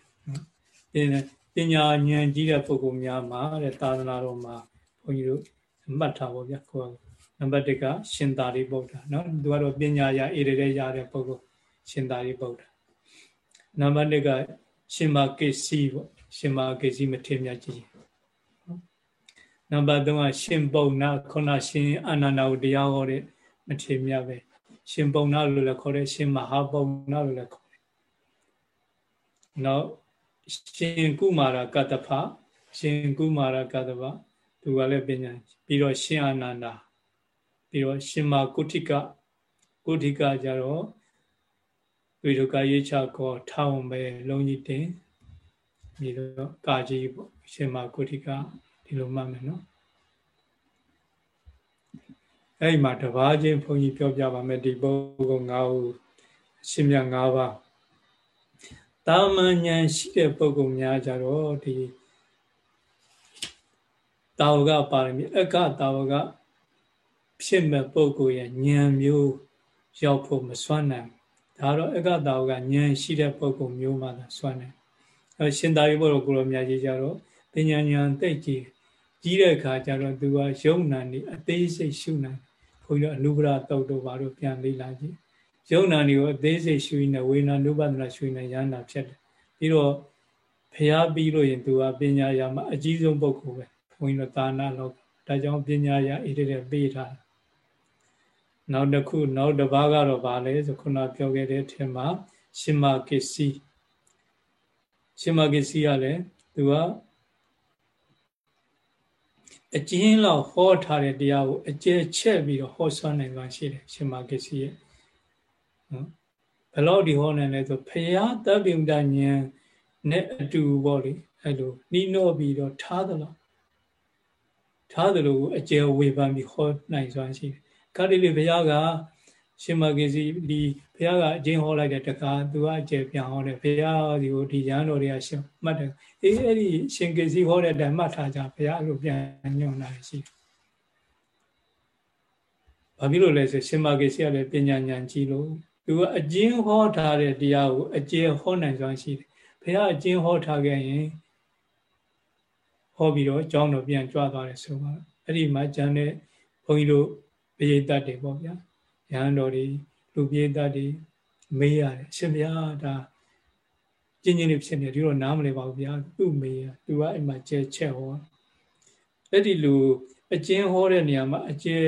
ပြင်းပြညာဉာဏ်ကြီးတဲ့ပုဂ္ဂိုလ်များမှာတဲ့သာသနာတော်မှာဘုန်းကြီးတို့မှတ်ထားပါဗျာကိုယ် နံပါတ်1ကရှင်သာရိပုတ္တရာနော်သူကတော့ပညာရအေရတဲ့ရတဲ့ပုဂ္ဂိုလ်ရှင်သာရိပုတ္တရာနံပါတ်2ကရှင်မာကိစီပေါ့ရှင်မာကိစီမထေရမြတ်ကြီးနံပါတ်3ကရှင်ပုံနာခုနရှင်အာနန္ဒဝတရားဟောတဲ့မထေရမြတ်ပဲရှင်ပုံနာလို့လည်းခေါ်တယ်ရှင်မဟာပုံနာလို့လည်းခေါ်တယ်နောက်ရှင်ကုမာရကတ္တဖရှင်ကုမာရကတ္တဖသူကလည်းပညာပြီးတော့ရှင်အာနန္ဒာ ပြီးတော့ရှင်မာကုဋ္ဌိကကုဋ္ဌိကကြတော့ဝိဒုကရေးချကောထောင်းပဲလုံးကြီးတင်ပြီးတော့ကာကြီးပေါ့ရှင်မာကုဋ္ဌိကဒီလိုမှတ်မယ်နော်အဲ့ဒီမှာတပါးချင်းဘုန်းကြီးပြောပြပါမယ်ဒီပုဂ္ဂိုလ်၅ဦးရှင်မြတ်၅ပါးတာမန်ဉာဏ်ရှိတဲ့ပုဂ္ဂိုလ်များကြတော့ဒီတာဝကပါရမီအက္ခတာဝက ဖြစ်မဲ့ပုဂ္ဂိုလ်ရဲ့ဉာဏ်မျိုးရောက်ဖို့မစွမ်းနိုင်ဒါတော့အက္ခတာဝကဉာဏ်ရှိတဲ့ပုဂ္ဂိုလ်မျိုးမှသာစွမ်းနိုင်အဲရှင်သာရိပုတ္တရာကိုလိုမြတ်ကြီးကြတော့ပညာဉာဏ်သိကြည့်ကြီးတဲ့အခါကျတော့သူကယုံနာနေအသေးစိတ်ရှုနိုင်ဘုန်းကြီးတို့အနုပရတုတ်တို့ဘာလို့ပြန်လေ့လာကြည့်ယုံနာနေကိုအသေးစိတ်ရှုနေဝေနာနုပဒနာရှုနေရဟနာဖြစ်တယ်ပြီးတော့ဖျားပြီးလို့ရင်သူကပညာရာမှာအကြီးဆုံးပုဂ္ဂိုလ်ပဲဘုန်းကြီးတို့သာနာလောက်ဒါကြောင့်ပညာရာဣတိတဲ့ပေးထားတယ် နောက်တစ်ခုနောက်တစ်ပါးကတော့ဗာလဲဆိုခုနပြောခဲ့တဲ့အထင်မှာရှင်မကစ္စည်းရှင်မကစ္စည်းကလည်းသူကအကျဉ်းလောက်ဟောထားတဲ့တရားကိုအကျဲချက်ပြီးတော့ဟောဆွမ်းနိုင်သွားရှိတယ်ရှင်မကစ္စည်းရဲ့နော်ဘယ်လောက်ဒီဟောနိုင်လဲဆိုဖရာတပ်ပိမတဉာဏ်နဲ့အတူပေါ့လေအဲ့လိုနှီးနှောပြီးတော့ထားသလားထားသလိုအကျယ်ဝေဖန်ပြီးဟောနိုင်စွမ်းရှိတယ် ခါတိလေဘုရားကရှင်မဂေစီဒီဘုရားကအကျဉ်ဟောလိုက်တဲ့တခါသူကအကျယ်ပြန်ဟောတယ်ဘုရားဒီကိုဒီရန်တော်တွေကရှင်မှတ်တယ်အေးအဲ့ဒီရှင်ဂေစီဟောတဲ့အတိုင်းမှတ်ထားကြဘုရားအဲ့လိုပြန်ညွှန်လာရှိတယ်ဘာဖြစ်လို့လဲဆိုရှင်မဂေစီကလည်းပညာဉာဏ်ကြီးလို့သူကအကျဉ်ဟောထားတဲ့တရားကိုအကျယ်ဟောနိုင်စွမ်းရှိတယ်ဘုရားအကျဉ်ဟောထားခဲ့ရင်ဟောပြီးတော့အကြောင်းတော့ပြန်ကြွသွားတယ်ဆိုတော့အဲ့ဒီမှာကျန်တဲ့ဘုန်းကြီးတို့ ပရိသတ်တွေပေါ့ဗျာရဟန်းတော်တွေလူပရိသတ်တွေမေးရတယ်ရှင်ဗျာဒါကျင်းချင်းလေးဖြစ်နေဒီတော့နားမလဲပါဘူးဗျာသူ့မေးရသူကအိမ်မှာကျဲချက်ဟောအဲ့ဒီလူအကျဉ်ဟောတဲ့နေရာမှာအကျဲ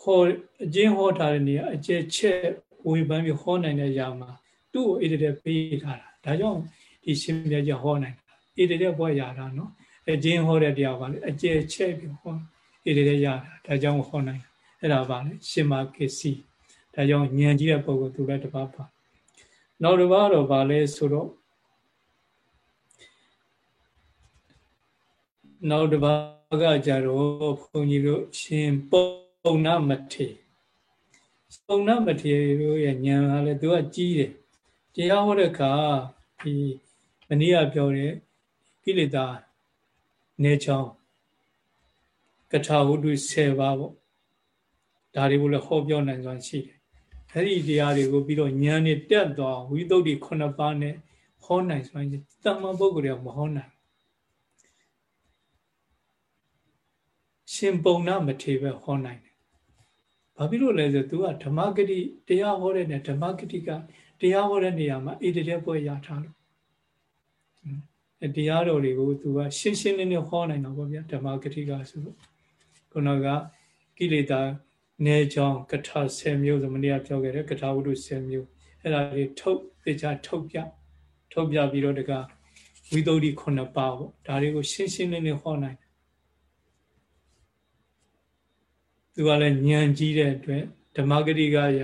ဟောအကျဉ်ဟောထားတဲ့နေရာအကျဲချက်ဝေဖန်ပြီးဟောနိုင်တဲ့ຢာမှာသူ့ကိုဣတိတဲ့ပေးထားတာဒါကြောင့်ဒီရှင်မြတ်ကြီးဟောနိုင်တာဣတိတဲ့ဘွဲ့ရတာနော်အကျဉ်ဟောတဲ့တရားပါလေအကျဲချက်ပြီးဟောဣတိတဲ့ရတာဒါကြောင့်ဟောနိုင် အဲ့ဒါပါလေရှင်မာကိစီဒါကြောင့်ဉာဏ်ကြီးတဲ့ပုဂ္ဂိုလ်သူလည်းတပါးပါနောက်တစ်ပါးတော့ဗာလဲဆိုတော့နောက်တစ်ပါးကကြတော့ဘုန်းကြီးတို့ရှင်ပုံနာမထေပုံနာမထေတို့ရဲ့ဉာဏ်ကလည်းသူကကြီးတယ်တရားဟောတဲ့အခါဒီမနေ့ကပြောတဲ့ကိလေသာနေချောင်းကထာဝတ္ထု10ပါးပေါ့ ဒါတွေကိုလည်းဟောပြောနိုင်စွာရှိတယ်အဲ့ဒီတရားတွေကိုပြီးတော့ဉာဏ်နဲ့တက်သွားဝိသုဒ္ဓိ9ပါးနဲ့ဟောနိုင်စွာရှိတမ္မာပုဂ္ဂိုလ်တွေကမဟောနိုင်ရှင်ပုံနာမထေပဲဟောနိုင်တယ်ဘာဖြစ်လို့လဲဆိုသူကဓမ္မဂတိတရားဟောတဲ့နဲ့ဓမ္မဂတိကတရားဟောတဲ့နေရာမှာဣတိတဲ့ပွဲရထားလို့အဲတရားတော်တွေကိုသူကရှင်းရှင်းလင်းလင်းဟောနိုင်တော့ဗောဗျာဓမ္မဂတိကဆိုလို့ခုနကကိလေသာ နေကြောင်းကထာ10မျိုးဆိုမနေ့ကပြောခဲ့တယ်ကထာဝတ္ထု10မျိုးအဲ့ဒါတွေထုတ်သေချာထုတ်ပြထုတ်ပြပြီးတော့တကဝိသုဒ္ဓိ9ပါးပေါ့ဒါတွေကိုရှင်းရှင်းလင်းလင်းဟောနိုင်သူကလည်းဉာဏ်ကြီးတဲ့အတွက်ဓမ္မဂတိကရ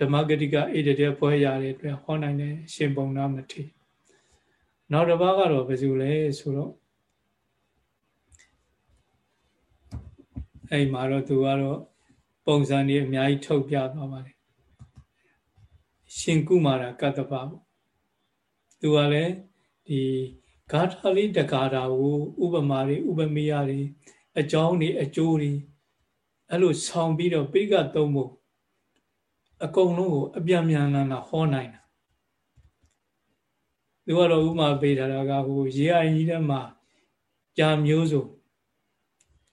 ဓမ္မဂတိကဣတတဲ့ဖွဲရတဲ့အတွက်ဟောနိုင်တယ်ရှင်ပုံနာမထေနောက်တစ်ပါးကတော့ဘယ်သူလဲဆိုတော့အဲ့မှာတော့သူကတော့ ပုံစံတွေအများကြီးထုတ်ပြသွားပါတယ်ရှင်ကုမာရကတ္တပပေါ့သူကလည်းဒီဂါထာလေးတဂါထာကိုဥပမာတွေဥပမေယတွေအကြောင်းတွေအကျိုးတွေအဲ့လိုဆောင်ပြီးတော့ပိဋကသုံးဖို့အကုန်လုံးကိုအပြန်မြန်လာလာဟောနိုင်တာသူသူကတော့ဥမာပေးထားတာကဟိုရေအိုင်ကြီးထဲမှာကြာမျိုးစုံ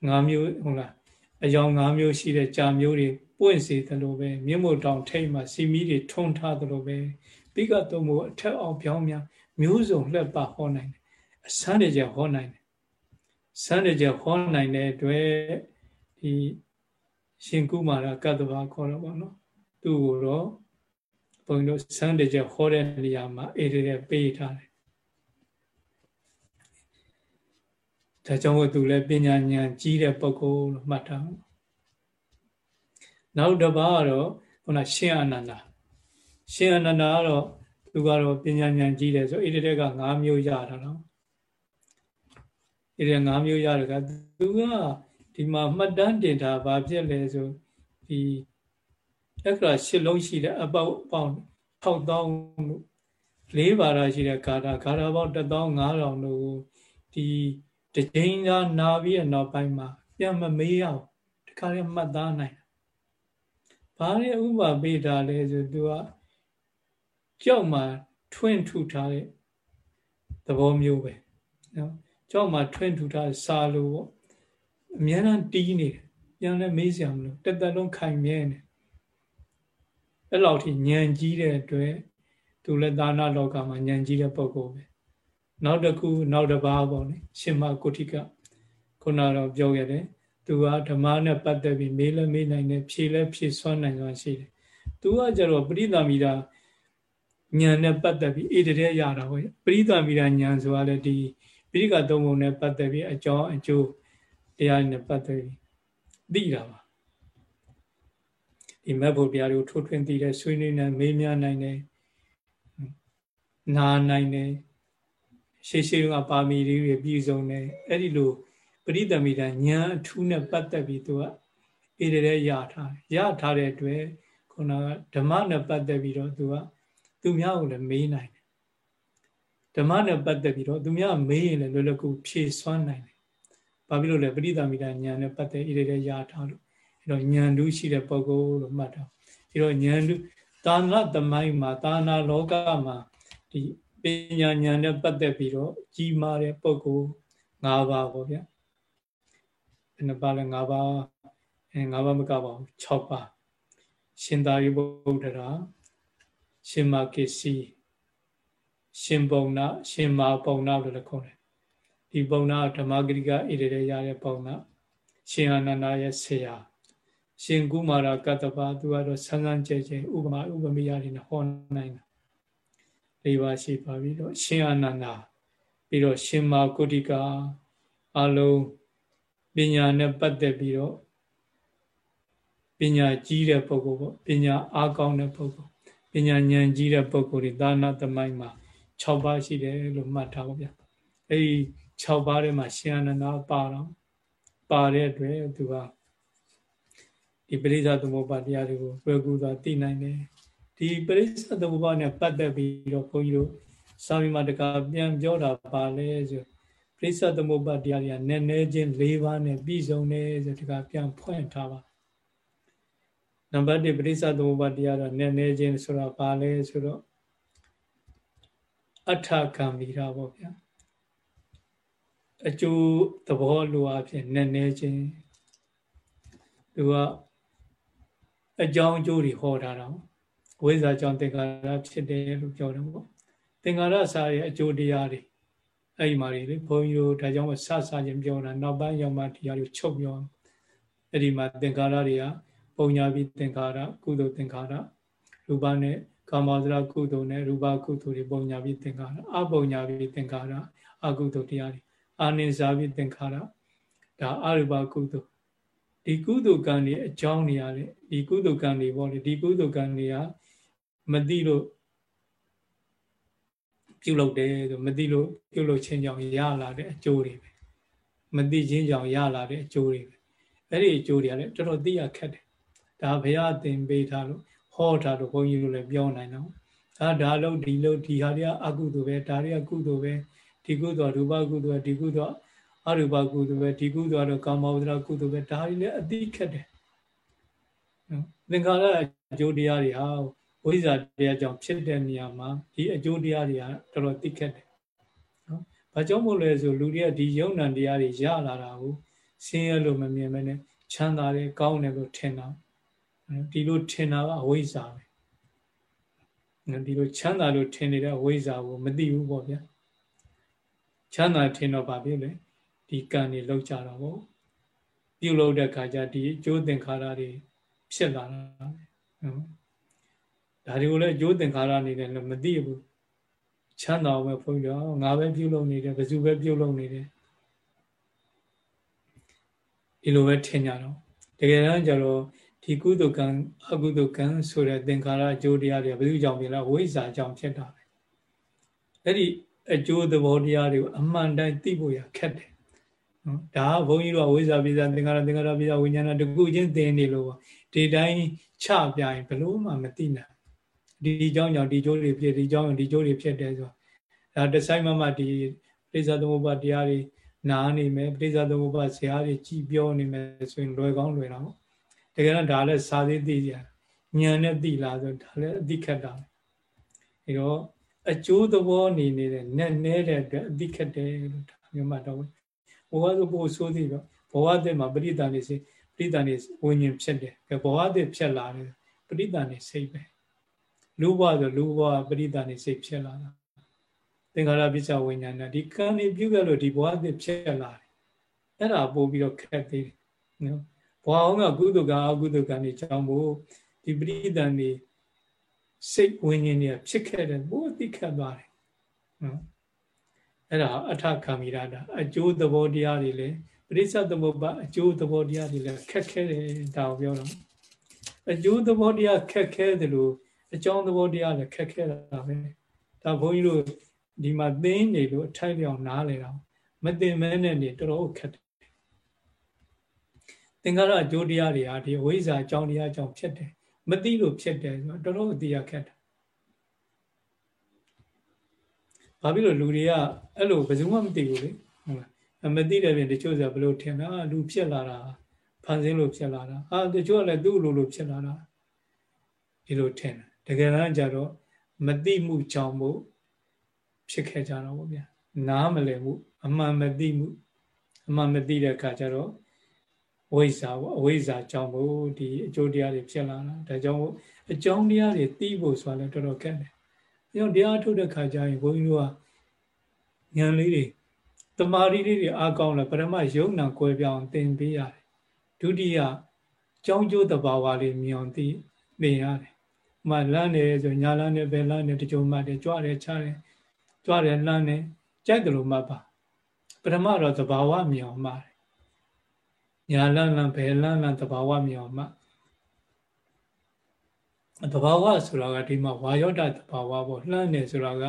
၅မျိုးဟုတ်လား အယောင်၅မျိုးရှိတဲ့ကြာမျိုးတွေပွင့်စေသလိုပဲမြင့်မို့တောင်ထိတ်မှာစီမီတွေထုံထားသလိုပဲပိကတုံမို့အထက်အောင်ပြောင်းများမျိုးစုံလှက်ပါဟောနိုင်တယ်အစမ်းတကြဟောနိုင်တယ်စမ်းတကြဟောနိုင်တဲ့အတွက်ဒီရှင်ကုမာရကတ္တဗခေါ်တော့ဗောနော်သူ့ကိုတော့ဘုန်းကြီးတို့စမ်းတကြဟောတဲ့နေရာမှာအေးတဲ့ပေးထားတယ် ဒါကြောင့်မို့သူလည်းပညာဉာဏ်ကြီးတဲ့ပုဂ္ဂိုလ်လို့မှတ်ထားနောက်တစ်ပါးကတော့ခုနရှင်အနန္ဒာရှင်အနန္ဒာကတော့သူကတော့ပညာဉာဏ်ကြီးတယ်ဆိုဣတိတက၅မျိုးရတာနော်ဣတိ၅မျိုးရတယ်ကသူကဒီမှာမှတ်တမ်းတင်တာဘာဖြစ်လဲဆိုဒီတက္ကရာရှစ်လုံးရှိတဲ့အပေါက်ပေါင်း6000လို့လေးပါးရှိတဲ့ဂါထာဂါထာပေါင်း15000လို့ဒီ တကြိမ်သာနာပြီးတဲ့နောက်ပိုင်းမှာပြန်မမေးရအောင်တခါလေးမှတ်သားနိုင်ဘာလဲဥပပေးတာလဲဆိုသူကကြောက်မှထွင့်ထူထားတဲ့သဘောမျိုးပဲနော်ကြောက်မှထွင့်ထူထားစာလို့ပေါ့အများအားတီးနေတယ်ပြန်လည်းမေးစရာမလိုတက်တက်လုံးခိုင်မြဲနေအဲ့လောက်ထိညံကြီးတဲ့အတွက်သူလည်းသာနာလောကမှာညံကြီးတဲ့ပုံကိုပဲ နောက်တစ်ခုနောက်တစ်ပါးပေါ့လေရှင်မကုဋ္ဌိကခုနတော့ပြောခဲ့တယ်သူကဓမ္မနဲ့ပတ်သက်ပြီးမေးလဲမေးနိုင်တယ်ဖြေလဲဖြေဆွမ်းနိုင်စွာရှိတယ်သူကကြတော့ပရိသမီတာဉာဏ်နဲ့ပတ်သက်ပြီးဣတရေရတာဟောပရိသမီတာဉာဏ်ဆိုတာလေဒီပိဋကသုံးပုံနဲ့ပတ်သက်ပြီးအကြောင်းအကျိုးတရားနဲ့ပတ်သက်ပြီးသိတာပါဒီမက်ဖို့တရားတွေကိုထိုးထွင်းသိတဲ့ဆွေးနွေးနေမေးမြန်းနိုင်တယ်နာနိုင်တယ် ရှေးရှေးကပါမီတွေပြည့်စုံတယ်အဲ့ဒီလိုပရိသမီတဉာဏ်အထူးနဲ့ပတ်သက်ပြီးသူကဣရတဲ့ရထားရထားတဲ့အတွက်ခုနကဓမ္မနဲ့ပတ်သက်ပြီးတော့သူကသူများကိုလည်းမေးနိုင်တယ်ဓမ္မနဲ့ပတ်သက်ပြီးတော့သူများမေးရင်လည်းလွယ်လွယ်ကူဖြေဆွမ်းနိုင်တယ်ဘာဖြစ်လို့လဲပရိသမီတဉာဏ်နဲ့ပတ်သက်ဣရတဲ့ရထားလို့အဲ့တော့ဉာဏ်တူးရှိတဲ့ပုဂ္ဂိုလ်လို့မှတ်တော့ဒီတော့ဉာဏ်တူးသာသနာသမိုင်းမှာသာသနာလောကမှာဒီပ ညာဉာဏ်နဲ့ပတ်သက်ပြီးတော့ကြီးမားတဲ့ပုဂ္ဂိုလ်၅ပါးပေါ့ဗျာဘယ်နှပါလဲ၅ပါးအဲ၅ပါးမကပါဘူး6ပါးရှင်သာရိပုတ္တရာရှင်မကိစီရှင်ပုံနာရှင်မာပုံနာလို့လည်းခေါ်တယ်ဒီပုံနာဓမ္မဂရိကဣရေရရတဲ့ပုံနာရှင်အာနန္ဒရဲ့ဆရာရှင်ကုမာရကတ္တပါသူကတော့ဆန်းဆန်းကျဲကျဲဥပမာဥပမိယတွေနဲ့ဟောနိုင်တာ ၄ပါးရှိပါပြီတော့ရှင်အာနန္ဒပြီးတော့ရှင်မာကုဋ္ဌိကအလုံးပညာနဲ့ပတ်သက်ပြီးတော့ပညာကြီးတဲ့ပုဂ္ဂိုလ်ပေါ့ပညာအားကောင်းတဲ့ပုဂ္ဂိုလ်ပညာဉာဏ်ကြီးတဲ့ပုဂ္ဂိုလ်တွေသာနာသမိုင်းမှာ6ပါးရှိတယ်လို့မှတ်ထားပါဗျာအဲဒီ6ပါးထဲမှာရှင်အနန္ဒပါတော့ပါတဲ့အတွက်သူကဒီပရိစ္ဆသမုပ္ပါတရားတွေကိုဝေကူစွာသိနိုင်တယ် ဒီပရိစ္ဆသမုပ္ပါနဲ့ပတ်သက်ပြီးတော့ဘုန်းကြီးတို့စာမီမှာတကပြန်ပြောတာပါလဲဆိုပရိစ္ဆသမုပ္ပါတရားတွေကနည်းနည်းချင်း၄ပါးနဲ့ပြည့်စုံတယ်ဆိုတကပြန်ဖွင့်ထားပါနံပါတ်1ပရိစ္ဆသမုပ္ပါတရားတော့နည်းနည်းချင်းဆိုတာပါလဲဆိုတော့အထကံမီတာပေါ့ဗျာအကျိုးသဘောလိုအပ်ဖြင့်နည်းနည်းချင်းသူကအကြောင်းအကျိုးတွေဟောထားတာ ဝိဇ္ဇာကြောင့်သင်္ခါရဖြစ်တယ်လို့ပြောတယ်ပေါ့သင်္ခါရစာရဲ့အကျိုးတရားတွေအဲ့ဒီမှာလေဘုန်းကြီးတို့ဒါကြောင့်ဆဆချင်းပြောတာနောက်ပိုင်းရောက်မှတရားတွေချုပ်ပြောအဲ့ဒီမှာသင်္ခါရတွေကပုံညာပြီးသင်္ခါရကုသိုလ်သင်္ခါရရူပနဲ့ကာမဇရာကုသိုလ်နဲ့ရူပကုသိုလ်တွေပုံညာပြီးသင်္ခါရအပုံညာပြီးသင်္ခါရအကုသိုလ်တရားတွေအာနိစာပြီးသင်္ခါရဒါအရူပကုသိုလ်ဒီကုသိုလ်ကံတွေအကြောင်းနေရတယ်ဒီကုသိုလ်ကံတွေပေါ့လေဒီကုသိုလ်ကံတွေက မသိလို့ပြုလုပ်တယ်ဆိုမသိလို့ပြုလုပ်ခြင်းကြောင့်ရလာတဲ့အကျိုးတွေပဲမသိခြင်းကြောင့်ရလာတဲ့အကျိုးတွေပဲအဲ့ဒီအကျိုးတွေကလည်းတော်တော်သိရခက်တယ်ဒါဘုရားသင်ပေးထားလို့ဟောထားလို့ဘုန်းကြီးတို့လည်းပြောနိုင်တော့ဒါဒါလို့ဒီလို့ဒီဟာတွေကအကုသိုလ်ပဲဒါတွေကကုသိုလ်ပဲဒီကုသိုလ်ရူပကုသိုလ်ဒီကုသိုလ်အရူပကုသိုလ်ပဲဒီကုသိုလ်ကတော့ကာမဝဒရာကုသိုလ်ပဲဒါတွေလည်းအသိခက်တယ်နော်သင်္ခါရအကျိုးတရားတွေဟာ ဝဝိဇ္ဇာတရားကြောင့်ဖြစ်တဲ့နေရာမှာဒီအကျိုးတရားတွေကတော်တော်သိခက်တယ်နော်။ဘာကြောင့်မို့လဲဆိုလူတွေကဒီယုံ nant တရားတွေရလာတာကိုဆင်းရဲလို့မမြင်မနဲ့ချမ်းသာတယ်ကောင်းတယ်လို့ထင်တာဒီလိုထင်တာကအဝိဇ္ဇာပဲ။ဒီလိုချမ်းသာလို့ထင်နေတဲ့အဝိဇ္ဇာကိုမသိဘူးပေါ့ဗျာ။ချမ်းသာထင်တော့ဘာဖြစ်လဲဒီကံတွေလောက်ကြတော့ပေါ့။ပြုလုပ်တဲ့ခါကျဒီအကျိုးသင်္ခါရတွေဖြစ်လာတာနော် ဒါတွေကိုလည်းအကျိုးသင်္ခါရအနေနဲ့လည်းမသိဘူးချမ်းသာပဲဘုန်းကြီးတို့ငါပဲပြုလုပ်နေတယ်ဘယ်သူပဲပြုလုပ်နေတယ်ဒီလိုပဲထင်ကြတော့တကယ်တမ်းကျတော့ဒီကုသကံအကုသကံဆိုတဲ့သင်္ခါရအကျိုးတရားတွေဘယ်သူကြောင့်ဖြစ်လဲဝိဇ္ဇာကြောင့်ဖြစ်တာပဲအဲ့ဒီအကျိုးသဘောတရားတွေကိုအမှန်တိုင်းသိဖို့ရခက်တယ်နော်ဒါကဘုန်းကြီးတို့ကဝိဇ္ဇာပိဇာသင်္ခါရသင်္ခါရပိဇာဝိညာဏတခုချင်းသင်နေလို့ဒီတိုင်းချပြရင်ဘလို့မှမသိနိုင် ဒီအကြောင်းကြောင့်ဒီကျိုးတွေဖြစ်ဒီအကြောင်းကြောင့်ဒီကျိုးတွေဖြစ်တယ်ဆိုဒါတဆိုင်မမဒီပိဇာသမုပ္ပါတရားတွေနားနေမယ်ပိဇာသမုပ္ပါဇာတ်တွေကြည်ပြောနေမယ်ဆိုရင်လွယ်ကောင်းလွယ်တာပေါ့တကယ်တော့ဒါလည်းစာသေးသိကြဉာဏ်နဲ့သိလားဆိုဒါလည်းအသိခက်တာအဲတော့အကျိုးသဘောနေနေတဲ့နဲ့နေတဲ့အတွက်အသိခက်တယ်လို့ဒါမျိုးမှတော့ဘဝဆိုပို့ဆိုးသေးတော့ဘဝတည်းမှာပရိသန်နေစေပရိသန်နေဝิญဉ်ဖြစ်တယ်ဘဝတည်းဖြစ်လာတယ်ပရိသန်နေစိတ်ပဲ လူဘဝဆိုလူဘဝပရိသန်နေစိတ်ဖြစ်လာတာသင်္ခါရပိစ္ဆဝိညာဏဒီကံနေပြုခဲ့လို့ဒီဘဝတည်းဖြစ်လာတယ်အဲ့ဒါပို့ပြီးတော့ခက်သေးတယ်နော်ဘဝအောင်ကကုသကအကုသကံတွေကြောင့်မို့ဒီပရိသန်နေစိတ်ဝิญဉ်တွေဖြစ်ခဲ့တယ်ပို့သိခတ်သွားတယ်နော်အဲ့ဒါအထခံမိရတာအကျိုးသဘောတရားတွေလည်းပရိစ္ဆသမုပ္ပါအကျိုးသဘောတရားတွေလည်းခက်ခဲတယ်ဒါကိုပြောတော့အကျိုးသဘောတရားခက်ခဲတယ်လို့ အကြောင်းသဘောတရားလည်းခက်ခဲတာပဲဒါဘုန်းကြီးတို့ဒီမှာသိနေလို့အထိုက်ပြောင်နားလေတာမသိမဲနဲ့နေတော်တော်ခက်တယ်သင်္ခါရအကျိုးတရားတွေဟာဒီအဝိဇ္ဇာအကြောင်းတရားကြောင့်ဖြစ်တယ်မသိလို့ဖြစ်တယ်ဆိုတော့တော်တော်အတိရခက်တယ်ဘာဖြစ်လို့လူတွေကအဲ့လိုဘယ်သူမှမသိဘူးလေဟုတ်လားမသိတဲ့ပြင်တချို့ဆိုဘယ်လိုထင်လဲအာလူဖြစ်လာတာဖန်ဆင်းလို့ဖြစ်လာတာအာတချို့ကလည်းသူ့လိုလိုဖြစ်လာတာဒီလိုထင်တယ် တကယ်တမ်းကျတော့မသိမှုကြောင့်မို့ဖြစ်ခဲ့ကြတော့ဗောဗျာနားမလည်မှုအမှန်မသိမှုအမှန်မသိတဲ့အခါကျတော့ဝိဇ္ဇာပေါ့အဝိဇ္ဇာကြောင့်မို့ဒီအကျိုးတရားတွေဖြစ်လာတာဒါကြောင့်အကြောင်းတရားတွေသိဖို့ဆိုတာလည်းတော်တော်ခက်တယ်ကြောင့်တရားထုတ်တဲ့ခါကျရင်ဘုန်းကြီးတို့ကဉာဏ်လေးတွေတမာရီလေးတွေအားကောင်းလာပရမယုံနာကွဲပြောင်းသင်ပေးရတယ်ဒုတိယကြောင်းကျိုးတဘာဝလေးမြင်အောင်သိသင်ရတယ်။ မှလမ်းနေဆိုညာလမ်းနေပဲလမ်းနေတကြုံမှတယ်ကြွတယ်ချတယ်ကြွတယ်လမ်းနေကြိုက်တယ်လို့မှတ်ပါပထမတော့တဘာဝမြင်အောင်မှတယ်။ညာလမ်းလမ်းဘယ်လမ်းလမ်းတဘာဝမြင်အောင်မှတဘာဝဆိုတာကဒီမှာဝါယောဒတဘာဝပေါ့လှမ်းနေဆိုတာက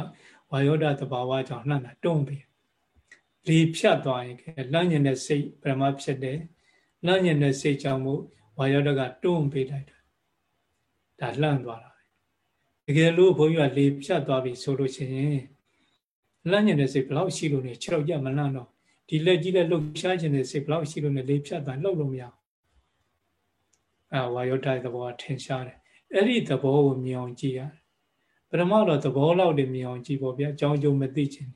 ဝါယောဒတဘာဝကြောင့်လှမ်းတာတွန်းပြီလေဖြတ်သွားရင်လှမ်းညင်တဲ့စိတ်ပရမဖြစ်တယ်လှမ်းညင်တဲ့စိတ်ကြောင့်မို့ဝါယောဒကတွန်းပေးလိုက်တာ ဒါလှမ်းသွားတာတကယ်လို့ဘုန်းကြီးကလေဖြတ်သွားပြီဆိုလို့ရှိရင်လှမ်းညင်တဲ့စိတ်ဘလောက်ရှိလို့နေခြေတော့ကြမလှမ်းတော့ဒီလက်ကြီးလက်လှုပ်ရှားခြင်းတဲ့စိတ်ဘလောက်ရှိလို့နေလေဖြတ်သွားလှုပ်လို့မရအဲဝါယောဒရဲ့သဘောကထင်ရှားတယ်အဲ့ဒီသဘောကိုမြင်အောင်ကြည့်ရတယ်ပထမတော့သဘောလောက်တည်းမြင်အောင်ကြည့်ပေါ့ဗျာအကြောင်းကျုံမသိခြင်း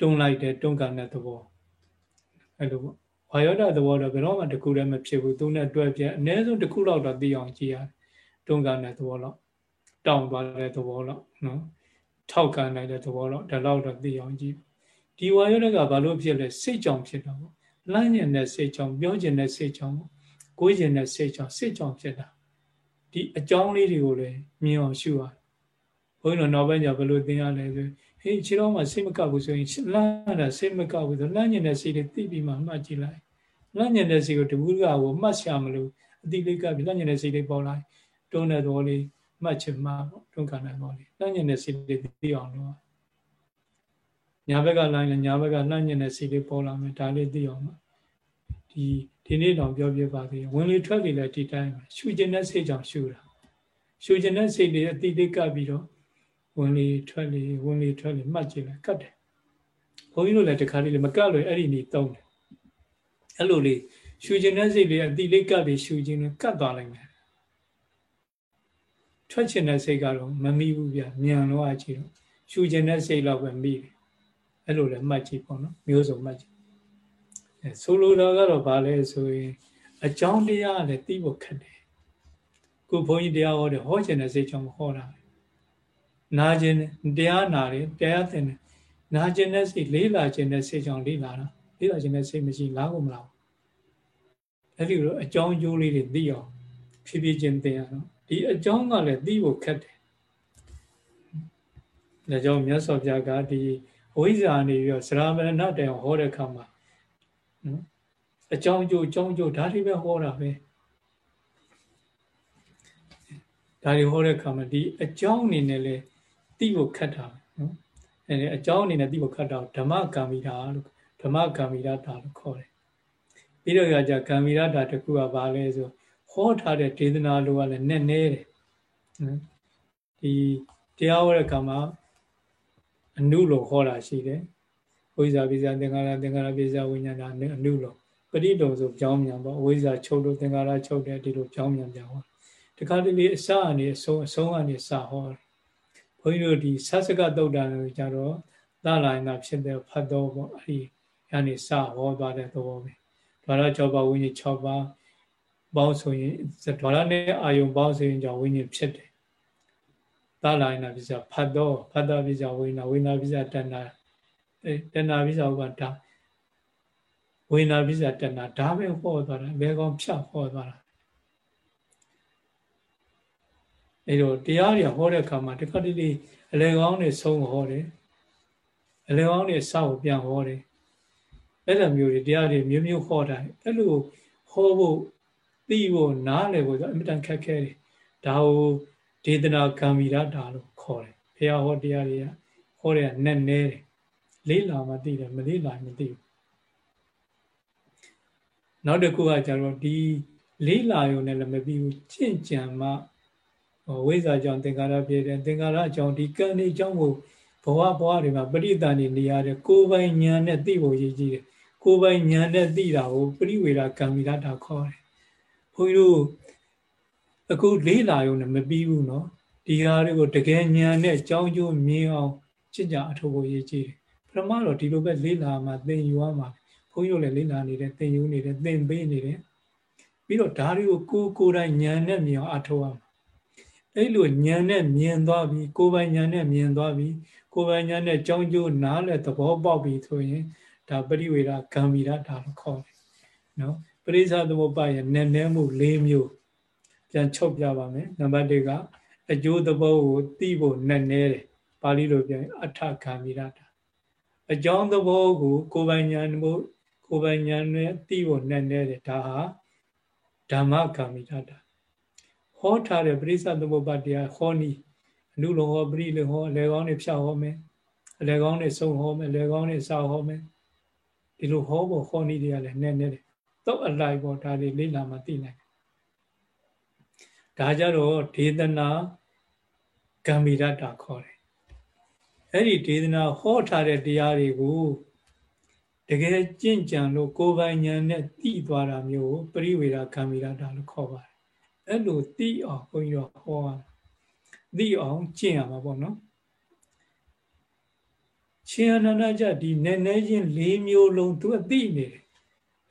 တွန်းလိုက်တဲ့တွန်းကန်တဲ့သဘောအဲ့လိုပေါ့ဝါယောဒသဘောတော့ဘယ်တော့မှတခုတည်းမဖြစ်ဘူးသူနဲ့တွဲပြအနည်းဆုံးတစ်ခုလောက်တော့သိအောင်ကြည့်ရတယ် တွန်းကန်တဲ့သဘောလောက်တောင်းသွားတဲ့သဘောလောက်နော်ထောက်ကန်နိုင်တဲ့သဘောလောက်ဒါလောက်တော့သိအောင်ကြည့်ဒီဝါယောဒကဘာလို့ဖြစ်လဲစိတ်ကြောင့်ဖြစ်တာပေါ့လမ်းညင်တဲ့စိတ်ကြောင့်ပြောကျင်တဲ့စိတ်ကြောင့်ကိုယ်ကျင်တဲ့စိတ်ကြောင့်စိတ်ကြောင့်ဖြစ်တာဒီအကြောင်းလေးတွေကိုလည်းမြင်အောင်ရှုရတယ်ဘုန်းကြီးတို့နောက်ပိုင်းကျဘယ်လိုသင်ရလဲဆိုဟေးခြေတော်မှာစိတ်မကဘူးဆိုရင်လမ်းတာစိတ်မကဘူးဆိုလမ်းညင်တဲ့စိတ်တွေသိပြီးမှမှတ်ကြည့်လိုက်လမ်းညင်တဲ့စိတ်ကိုတကူကကိုမှတ်ရှာမလို့အတိလေးကပြီးလမ်းညင်တဲ့စိတ်တွေပေါ်လာတွ န်းတဲ့သဘောလေးမှတ်ချင်မှပေါ့တွန်းကန်တဲ့သဘောလေးလမ်းညင်တဲ့စိတ်တွေသိအောင်လို့ညာဘက်ကလမ်းညာဘက်ကလမ်းညင်တဲ့စိတ်တွေပေါ်လာမယ်ဒါလေးသိအောင်ဒီဒီနေ့တော့ပြောပြပါသေးဝင်လေထွက်လေလည်းဒီတိုင်းရှူကျင်တဲ့စိတ်ကြောင့်ရှူတာရှူကျင်တဲ့စိတ်တွေအတိတ်ကပ်ပြီးတော့ဝင်လေထွက်လေဝင်လေထွက်လေမှတ်ကြည့်လိုက်ကတ်တယ်ဘုန်းကြီးတို့လည်းတခါလေးလည်းမကတ်လို့အဲ့ဒီနေတုံးတယ်အဲ့လိုလေးရှူကျင်တဲ့စိတ်တွေအတိတ်ကပ်ပြီးရှူကျင်လို့ကတ်သွားလိုက်မယ် ထထွက်ချင်တဲ့စိတ်ကတော့မမိဘူးဗျမြန်တော့အကြည့်တော့ရှူချင်တဲ့စိတ်တော့ပဲမိတယ်အဲ့လိုလည်းမှတ်ကြည့်ပေါ့နော်မျိုးစုံမှတ်ကြည့်အဲဆိုလိုတာကတော့ဗာလဲဆိုရင်အကြောင်းတရားလည်းသိဖို့ခက်တယ်ခုဘုန်းကြီးတရားဟောတယ်ဟောချင်တဲ့စိတ်ကြောင့်ဟောတာနာကျင်တရားနာတယ်တရားသင်တယ်နာကျင်တဲ့စိတ်လေးလာကျင်တဲ့စိတ်ကြောင့်လေးလာတာလေးလာကျင်တဲ့စိတ်မရှိလားကိုမလားအဲ့ဒီလိုအကြောင်းကျိုးလေးတွေသိအောင်ဖြည်းဖြည်းချင်းသင်ရတော့ ဒီအကြောင်းကလည်းသိဖို့ခက်တယ်ဒါကြောင့်မြတ်စွာဘုရားကဒီဝိဇ္ဇာနေပြီးတော့သရမဏတန်ဟောတဲ့အခါမှာနော်အကြောင်းကျိုးအကြောင်းကျိုးဒါတွေပဲဟောတာပဲဒါတွေဟောတဲ့အခါမှာဒီအကြောင်းအနေနဲ့လေသိဖို့ခက်တာနော်အဲအကြောင်းအနေနဲ့သိဖို့ခက်တာဓမ္မကံမိတာလို့ဓမ္မကံမိတာတာလို့ခေါ်တယ်ပြီးတော့ကြာကံမိတာတာတခုကဘာလဲဆို ဟောထားတဲ့ဒေသနာလိုကလည်းနက်နဲတယ်နော်ဒီတရားဟောတဲ့အခါမှာအနုလိုဟောတာရှိတယ်ဝိဇ္ဇာပိဇာသင်္ခါရသင်္ခါရပိဇာဝိညာဏအနုလိုပရိတုံဆိုပြောင်းမြန်ပေါ့ဝိဇ္ဇာချုပ်လို့သင်္ခါရချုပ်တယ်ဒီလိုပြောင်းမြန်ပြန်ဟောတခါတလေအစအနေအဆုံးအဆုံးအနေစဟောဘုန်းကြီးတို့ဒီဆတ်စကတုတ်တာလို့ကြတော့သာလာရင်ဖြစ်တဲ့ဖတ်တော်ပေါ့အဲ့ဒီကနေစဟောသွားတဲ့သဘောပဲဒါရ6ပါးဝိညာဉ်6ပါး ပေါင်းဆိုရင်ဒွါရနဲ့အာယုံပေါင်းဆိုရင်ကြောင့်ဝိညာဉ်ဖြစ်တယ်သာလာရင်ပြစ္ဆာဖတ်တော်ဖတ်တော်ပြစ္ဆာဝိညာဝိညာပြစ္ဆာတဏ္ဍာအဲတဏ္ဍာပြစ္ဆာဥပဒါဝိညာပြစ္ဆာတဏ္ဍာဒါပဲဟောသွားတာဘယ်ကောင်ဖြတ်ဟောသွားတာအဲတော့တရားတွေဟောတဲ့အခါမှာတခါတလေအလေကောင်းတွေဆုံးဟောတယ်အလေကောင်းတွေစောက်ပြန်ဟောတယ်အဲ့လိုမျိုးတွေတရားတွေမျိုးမျိုးဟောတာအဲ့လိုဟောဖို့ သိဖို့နားလည်ဖို့ဆိုအမြဲတမ်းခက်ခဲတယ်ဒါကိုဒေသနာကံမီရတာလို့ခေါ်တယ်ဘုရားဟောတရားတွေကဟောတဲ့နက်နဲတယ်လေးလာမှသိတယ်မလေးလာမသိဘူးနောက်တစ်ခုကကျတော့ဒီလေးလာရုံနဲ့လည်းမပြီးဘူးကျင့်ကြံမှဝိဇ္ဇာကြောင့်သင်္ခါရပြည့်တယ်သင်္ခါရအကြောင်းဒီကံဒီအကြောင်းကိုဘဝဘဝတွေမှာပရိသန်နေနေရတဲ့ကိုယ်ပိုင်ဉာဏ်နဲ့သိဖို့ရည်ကြီးတယ်ကိုယ်ပိုင်ဉာဏ်နဲ့သိတာကိုပရိဝေဒကံမီရတာခေါ်တယ် ဘုန်းကြီးတို့အခုလေးလာရုံနဲ့မပြီးဘူးเนาะဒီဟာတွေကိုတကယ်ဉာဏ်နဲ့ကြောင်းကျိုးမြင်အောင်ကျင့်ကြအထောက်ဖို့ရည်ကြီးတယ်ပထမတော့ဒီလိုပဲလေးလာမှသင်ယူရမှာဘုန်းကြီးတို့လည်းလေးလာနေတယ်သင်ယူနေတယ်သင်ပေးနေတယ်ပြီးတော့ဒါတွေကိုကိုယ်ကိုယ်တိုင်ဉာဏ်နဲ့မြင်အောင်အထောက်ရမှာအဲ့လိုဉာဏ်နဲ့မြင်သွားပြီကိုယ်ပိုင်ဉာဏ်နဲ့မြင်သွားပြီကိုယ်ပိုင်ဉာဏ်နဲ့ကြောင်းကျိုးနားလဲသဘောပေါက်ပြီဆိုရင်ဒါပရိဝေဒဂံမီရဒါလို့ခေါ်တယ်နော် ပရိစ္ဆသမုပ္ပါရဲ့နည်းနည်းမှု၄မျိုးပြန်ချုပ်ပြပါမယ်နံပါတ်၁ကအကျိုးသဘောကိုသိဖို့နည်းနည်းတယ်ပါဠိလိုပြန်အထဂံမီရတာအကြောင်းသဘောကိုကိုယ်ပိုင်ဉာဏ်မှုကိုယ်ပိုင်ဉာဏ်နဲ့သိဖို့နည်းနည်းတယ်ဒါဟာဓမ္မဂံမီရတာဟောထားတဲ့ပရိစ္ဆသမုပ္ပါတရားဟောနီးအနုလုံဟောပရိလုံဟောအလေကောင်းတွေဖြောက်ဟောမယ်အလေကောင်းတွေစုံဟောမယ်အလေကောင်းတွေစာဟောမယ်ဒီလိုဟောဖို့ဟောနီးတွေကလည်းနည်းန ည်းတယ်တော့အလိုက်ပေါ်ဒါတွေလေ့လာမှသိနိုင်ဒါကြတော့ဒေသနာဂံမီရတာခေါ်တယ်အဲ့ဒီဒေသနာဟောထားတဲ့တရားတွေကိုတကယ်ကြင့်ကြံလို့ကိုယ်ပိုင်ဉာဏ်နဲ့သိသွားတာမျိုးပရိဝေဒဂံမီရတာလို့ခေါ်ပါတယ်အဲ့လိုသိအောင်ဘုန်းကြီးတို့ဟောသိအောင်ကျင့်ရမှာပေါ့နော်ရှင်အနန္ဒကြဒီနည်းနည်းချင်း၄မျိုးလုံးသူအသိနေတယ်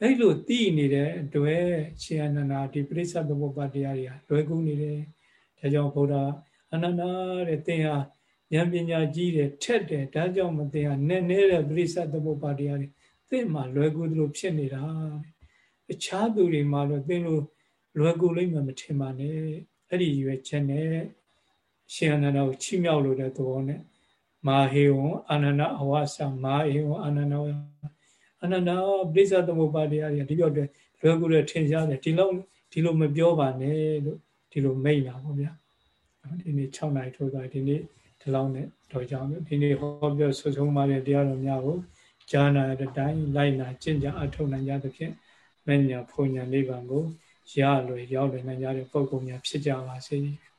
အဲ့လိုသိနေတဲ့အတွက်ရှင်အနန္ဒဒီပရိစ္ဆသမုပ္ပါတရားတွေကလွယ်ကူနေတယ်ဒါကြောင့်ဘုရားအနန္ဒတဲ့သင်ဟာဉာဏ်ပညာကြီးတယ်ထက်တယ်ဒါကြောင့်မသင်ဟာနည်းနည်းတဲ့ပရိစ္ဆသမုပ္ပါတရားတွေသင်မှာလွယ်ကူသလိုဖြစ်နေတာအခြားသူတွေမှာတော့သင်လိုလွယ်ကူလိမ့်မယ်မထင်ပါနဲ့အဲ့ဒီရွယ်ချက်နဲ့ရှင်အနန္ဒကိုချီးမြှောက်လို့တဲ့သဘောနဲ့မာဟေဝံအာနန္ဒအဝဆမာဟေဝံအာနန္ဒဝ အနန္ဒပရိစ္ဆသမုပ္ပါတရားတွေဒီပြောတဲ့လွယ်ကူတဲ့ထင်ရှားတယ်ဒီလောက်ဒီလိုမပြောပါနဲ့လို့ဒီလိုမိတ်တာပေါ့ဗျာဒီနေ့6နိုင်ထိုးသွားဒီနေ့ဒီလောက်နဲ့တော့ကြောင်းဒီနေ့ဟောပြောဆွဆုံးပါတဲ့တရားတော်များကိုဈာနာတဲ့တိုင်းလိုက်နာကျင့်ကြအထောက်နိုင်ကြသဖြင့်မဉ္ဇဏ်ဖုန်ညာနိဗ္ဗာန်ကိုရလွယ်ရောက်လွယ်နိုင်ကြတဲ့ပုဂ္ဂိုလ်များဖြစ်ကြပါစေ။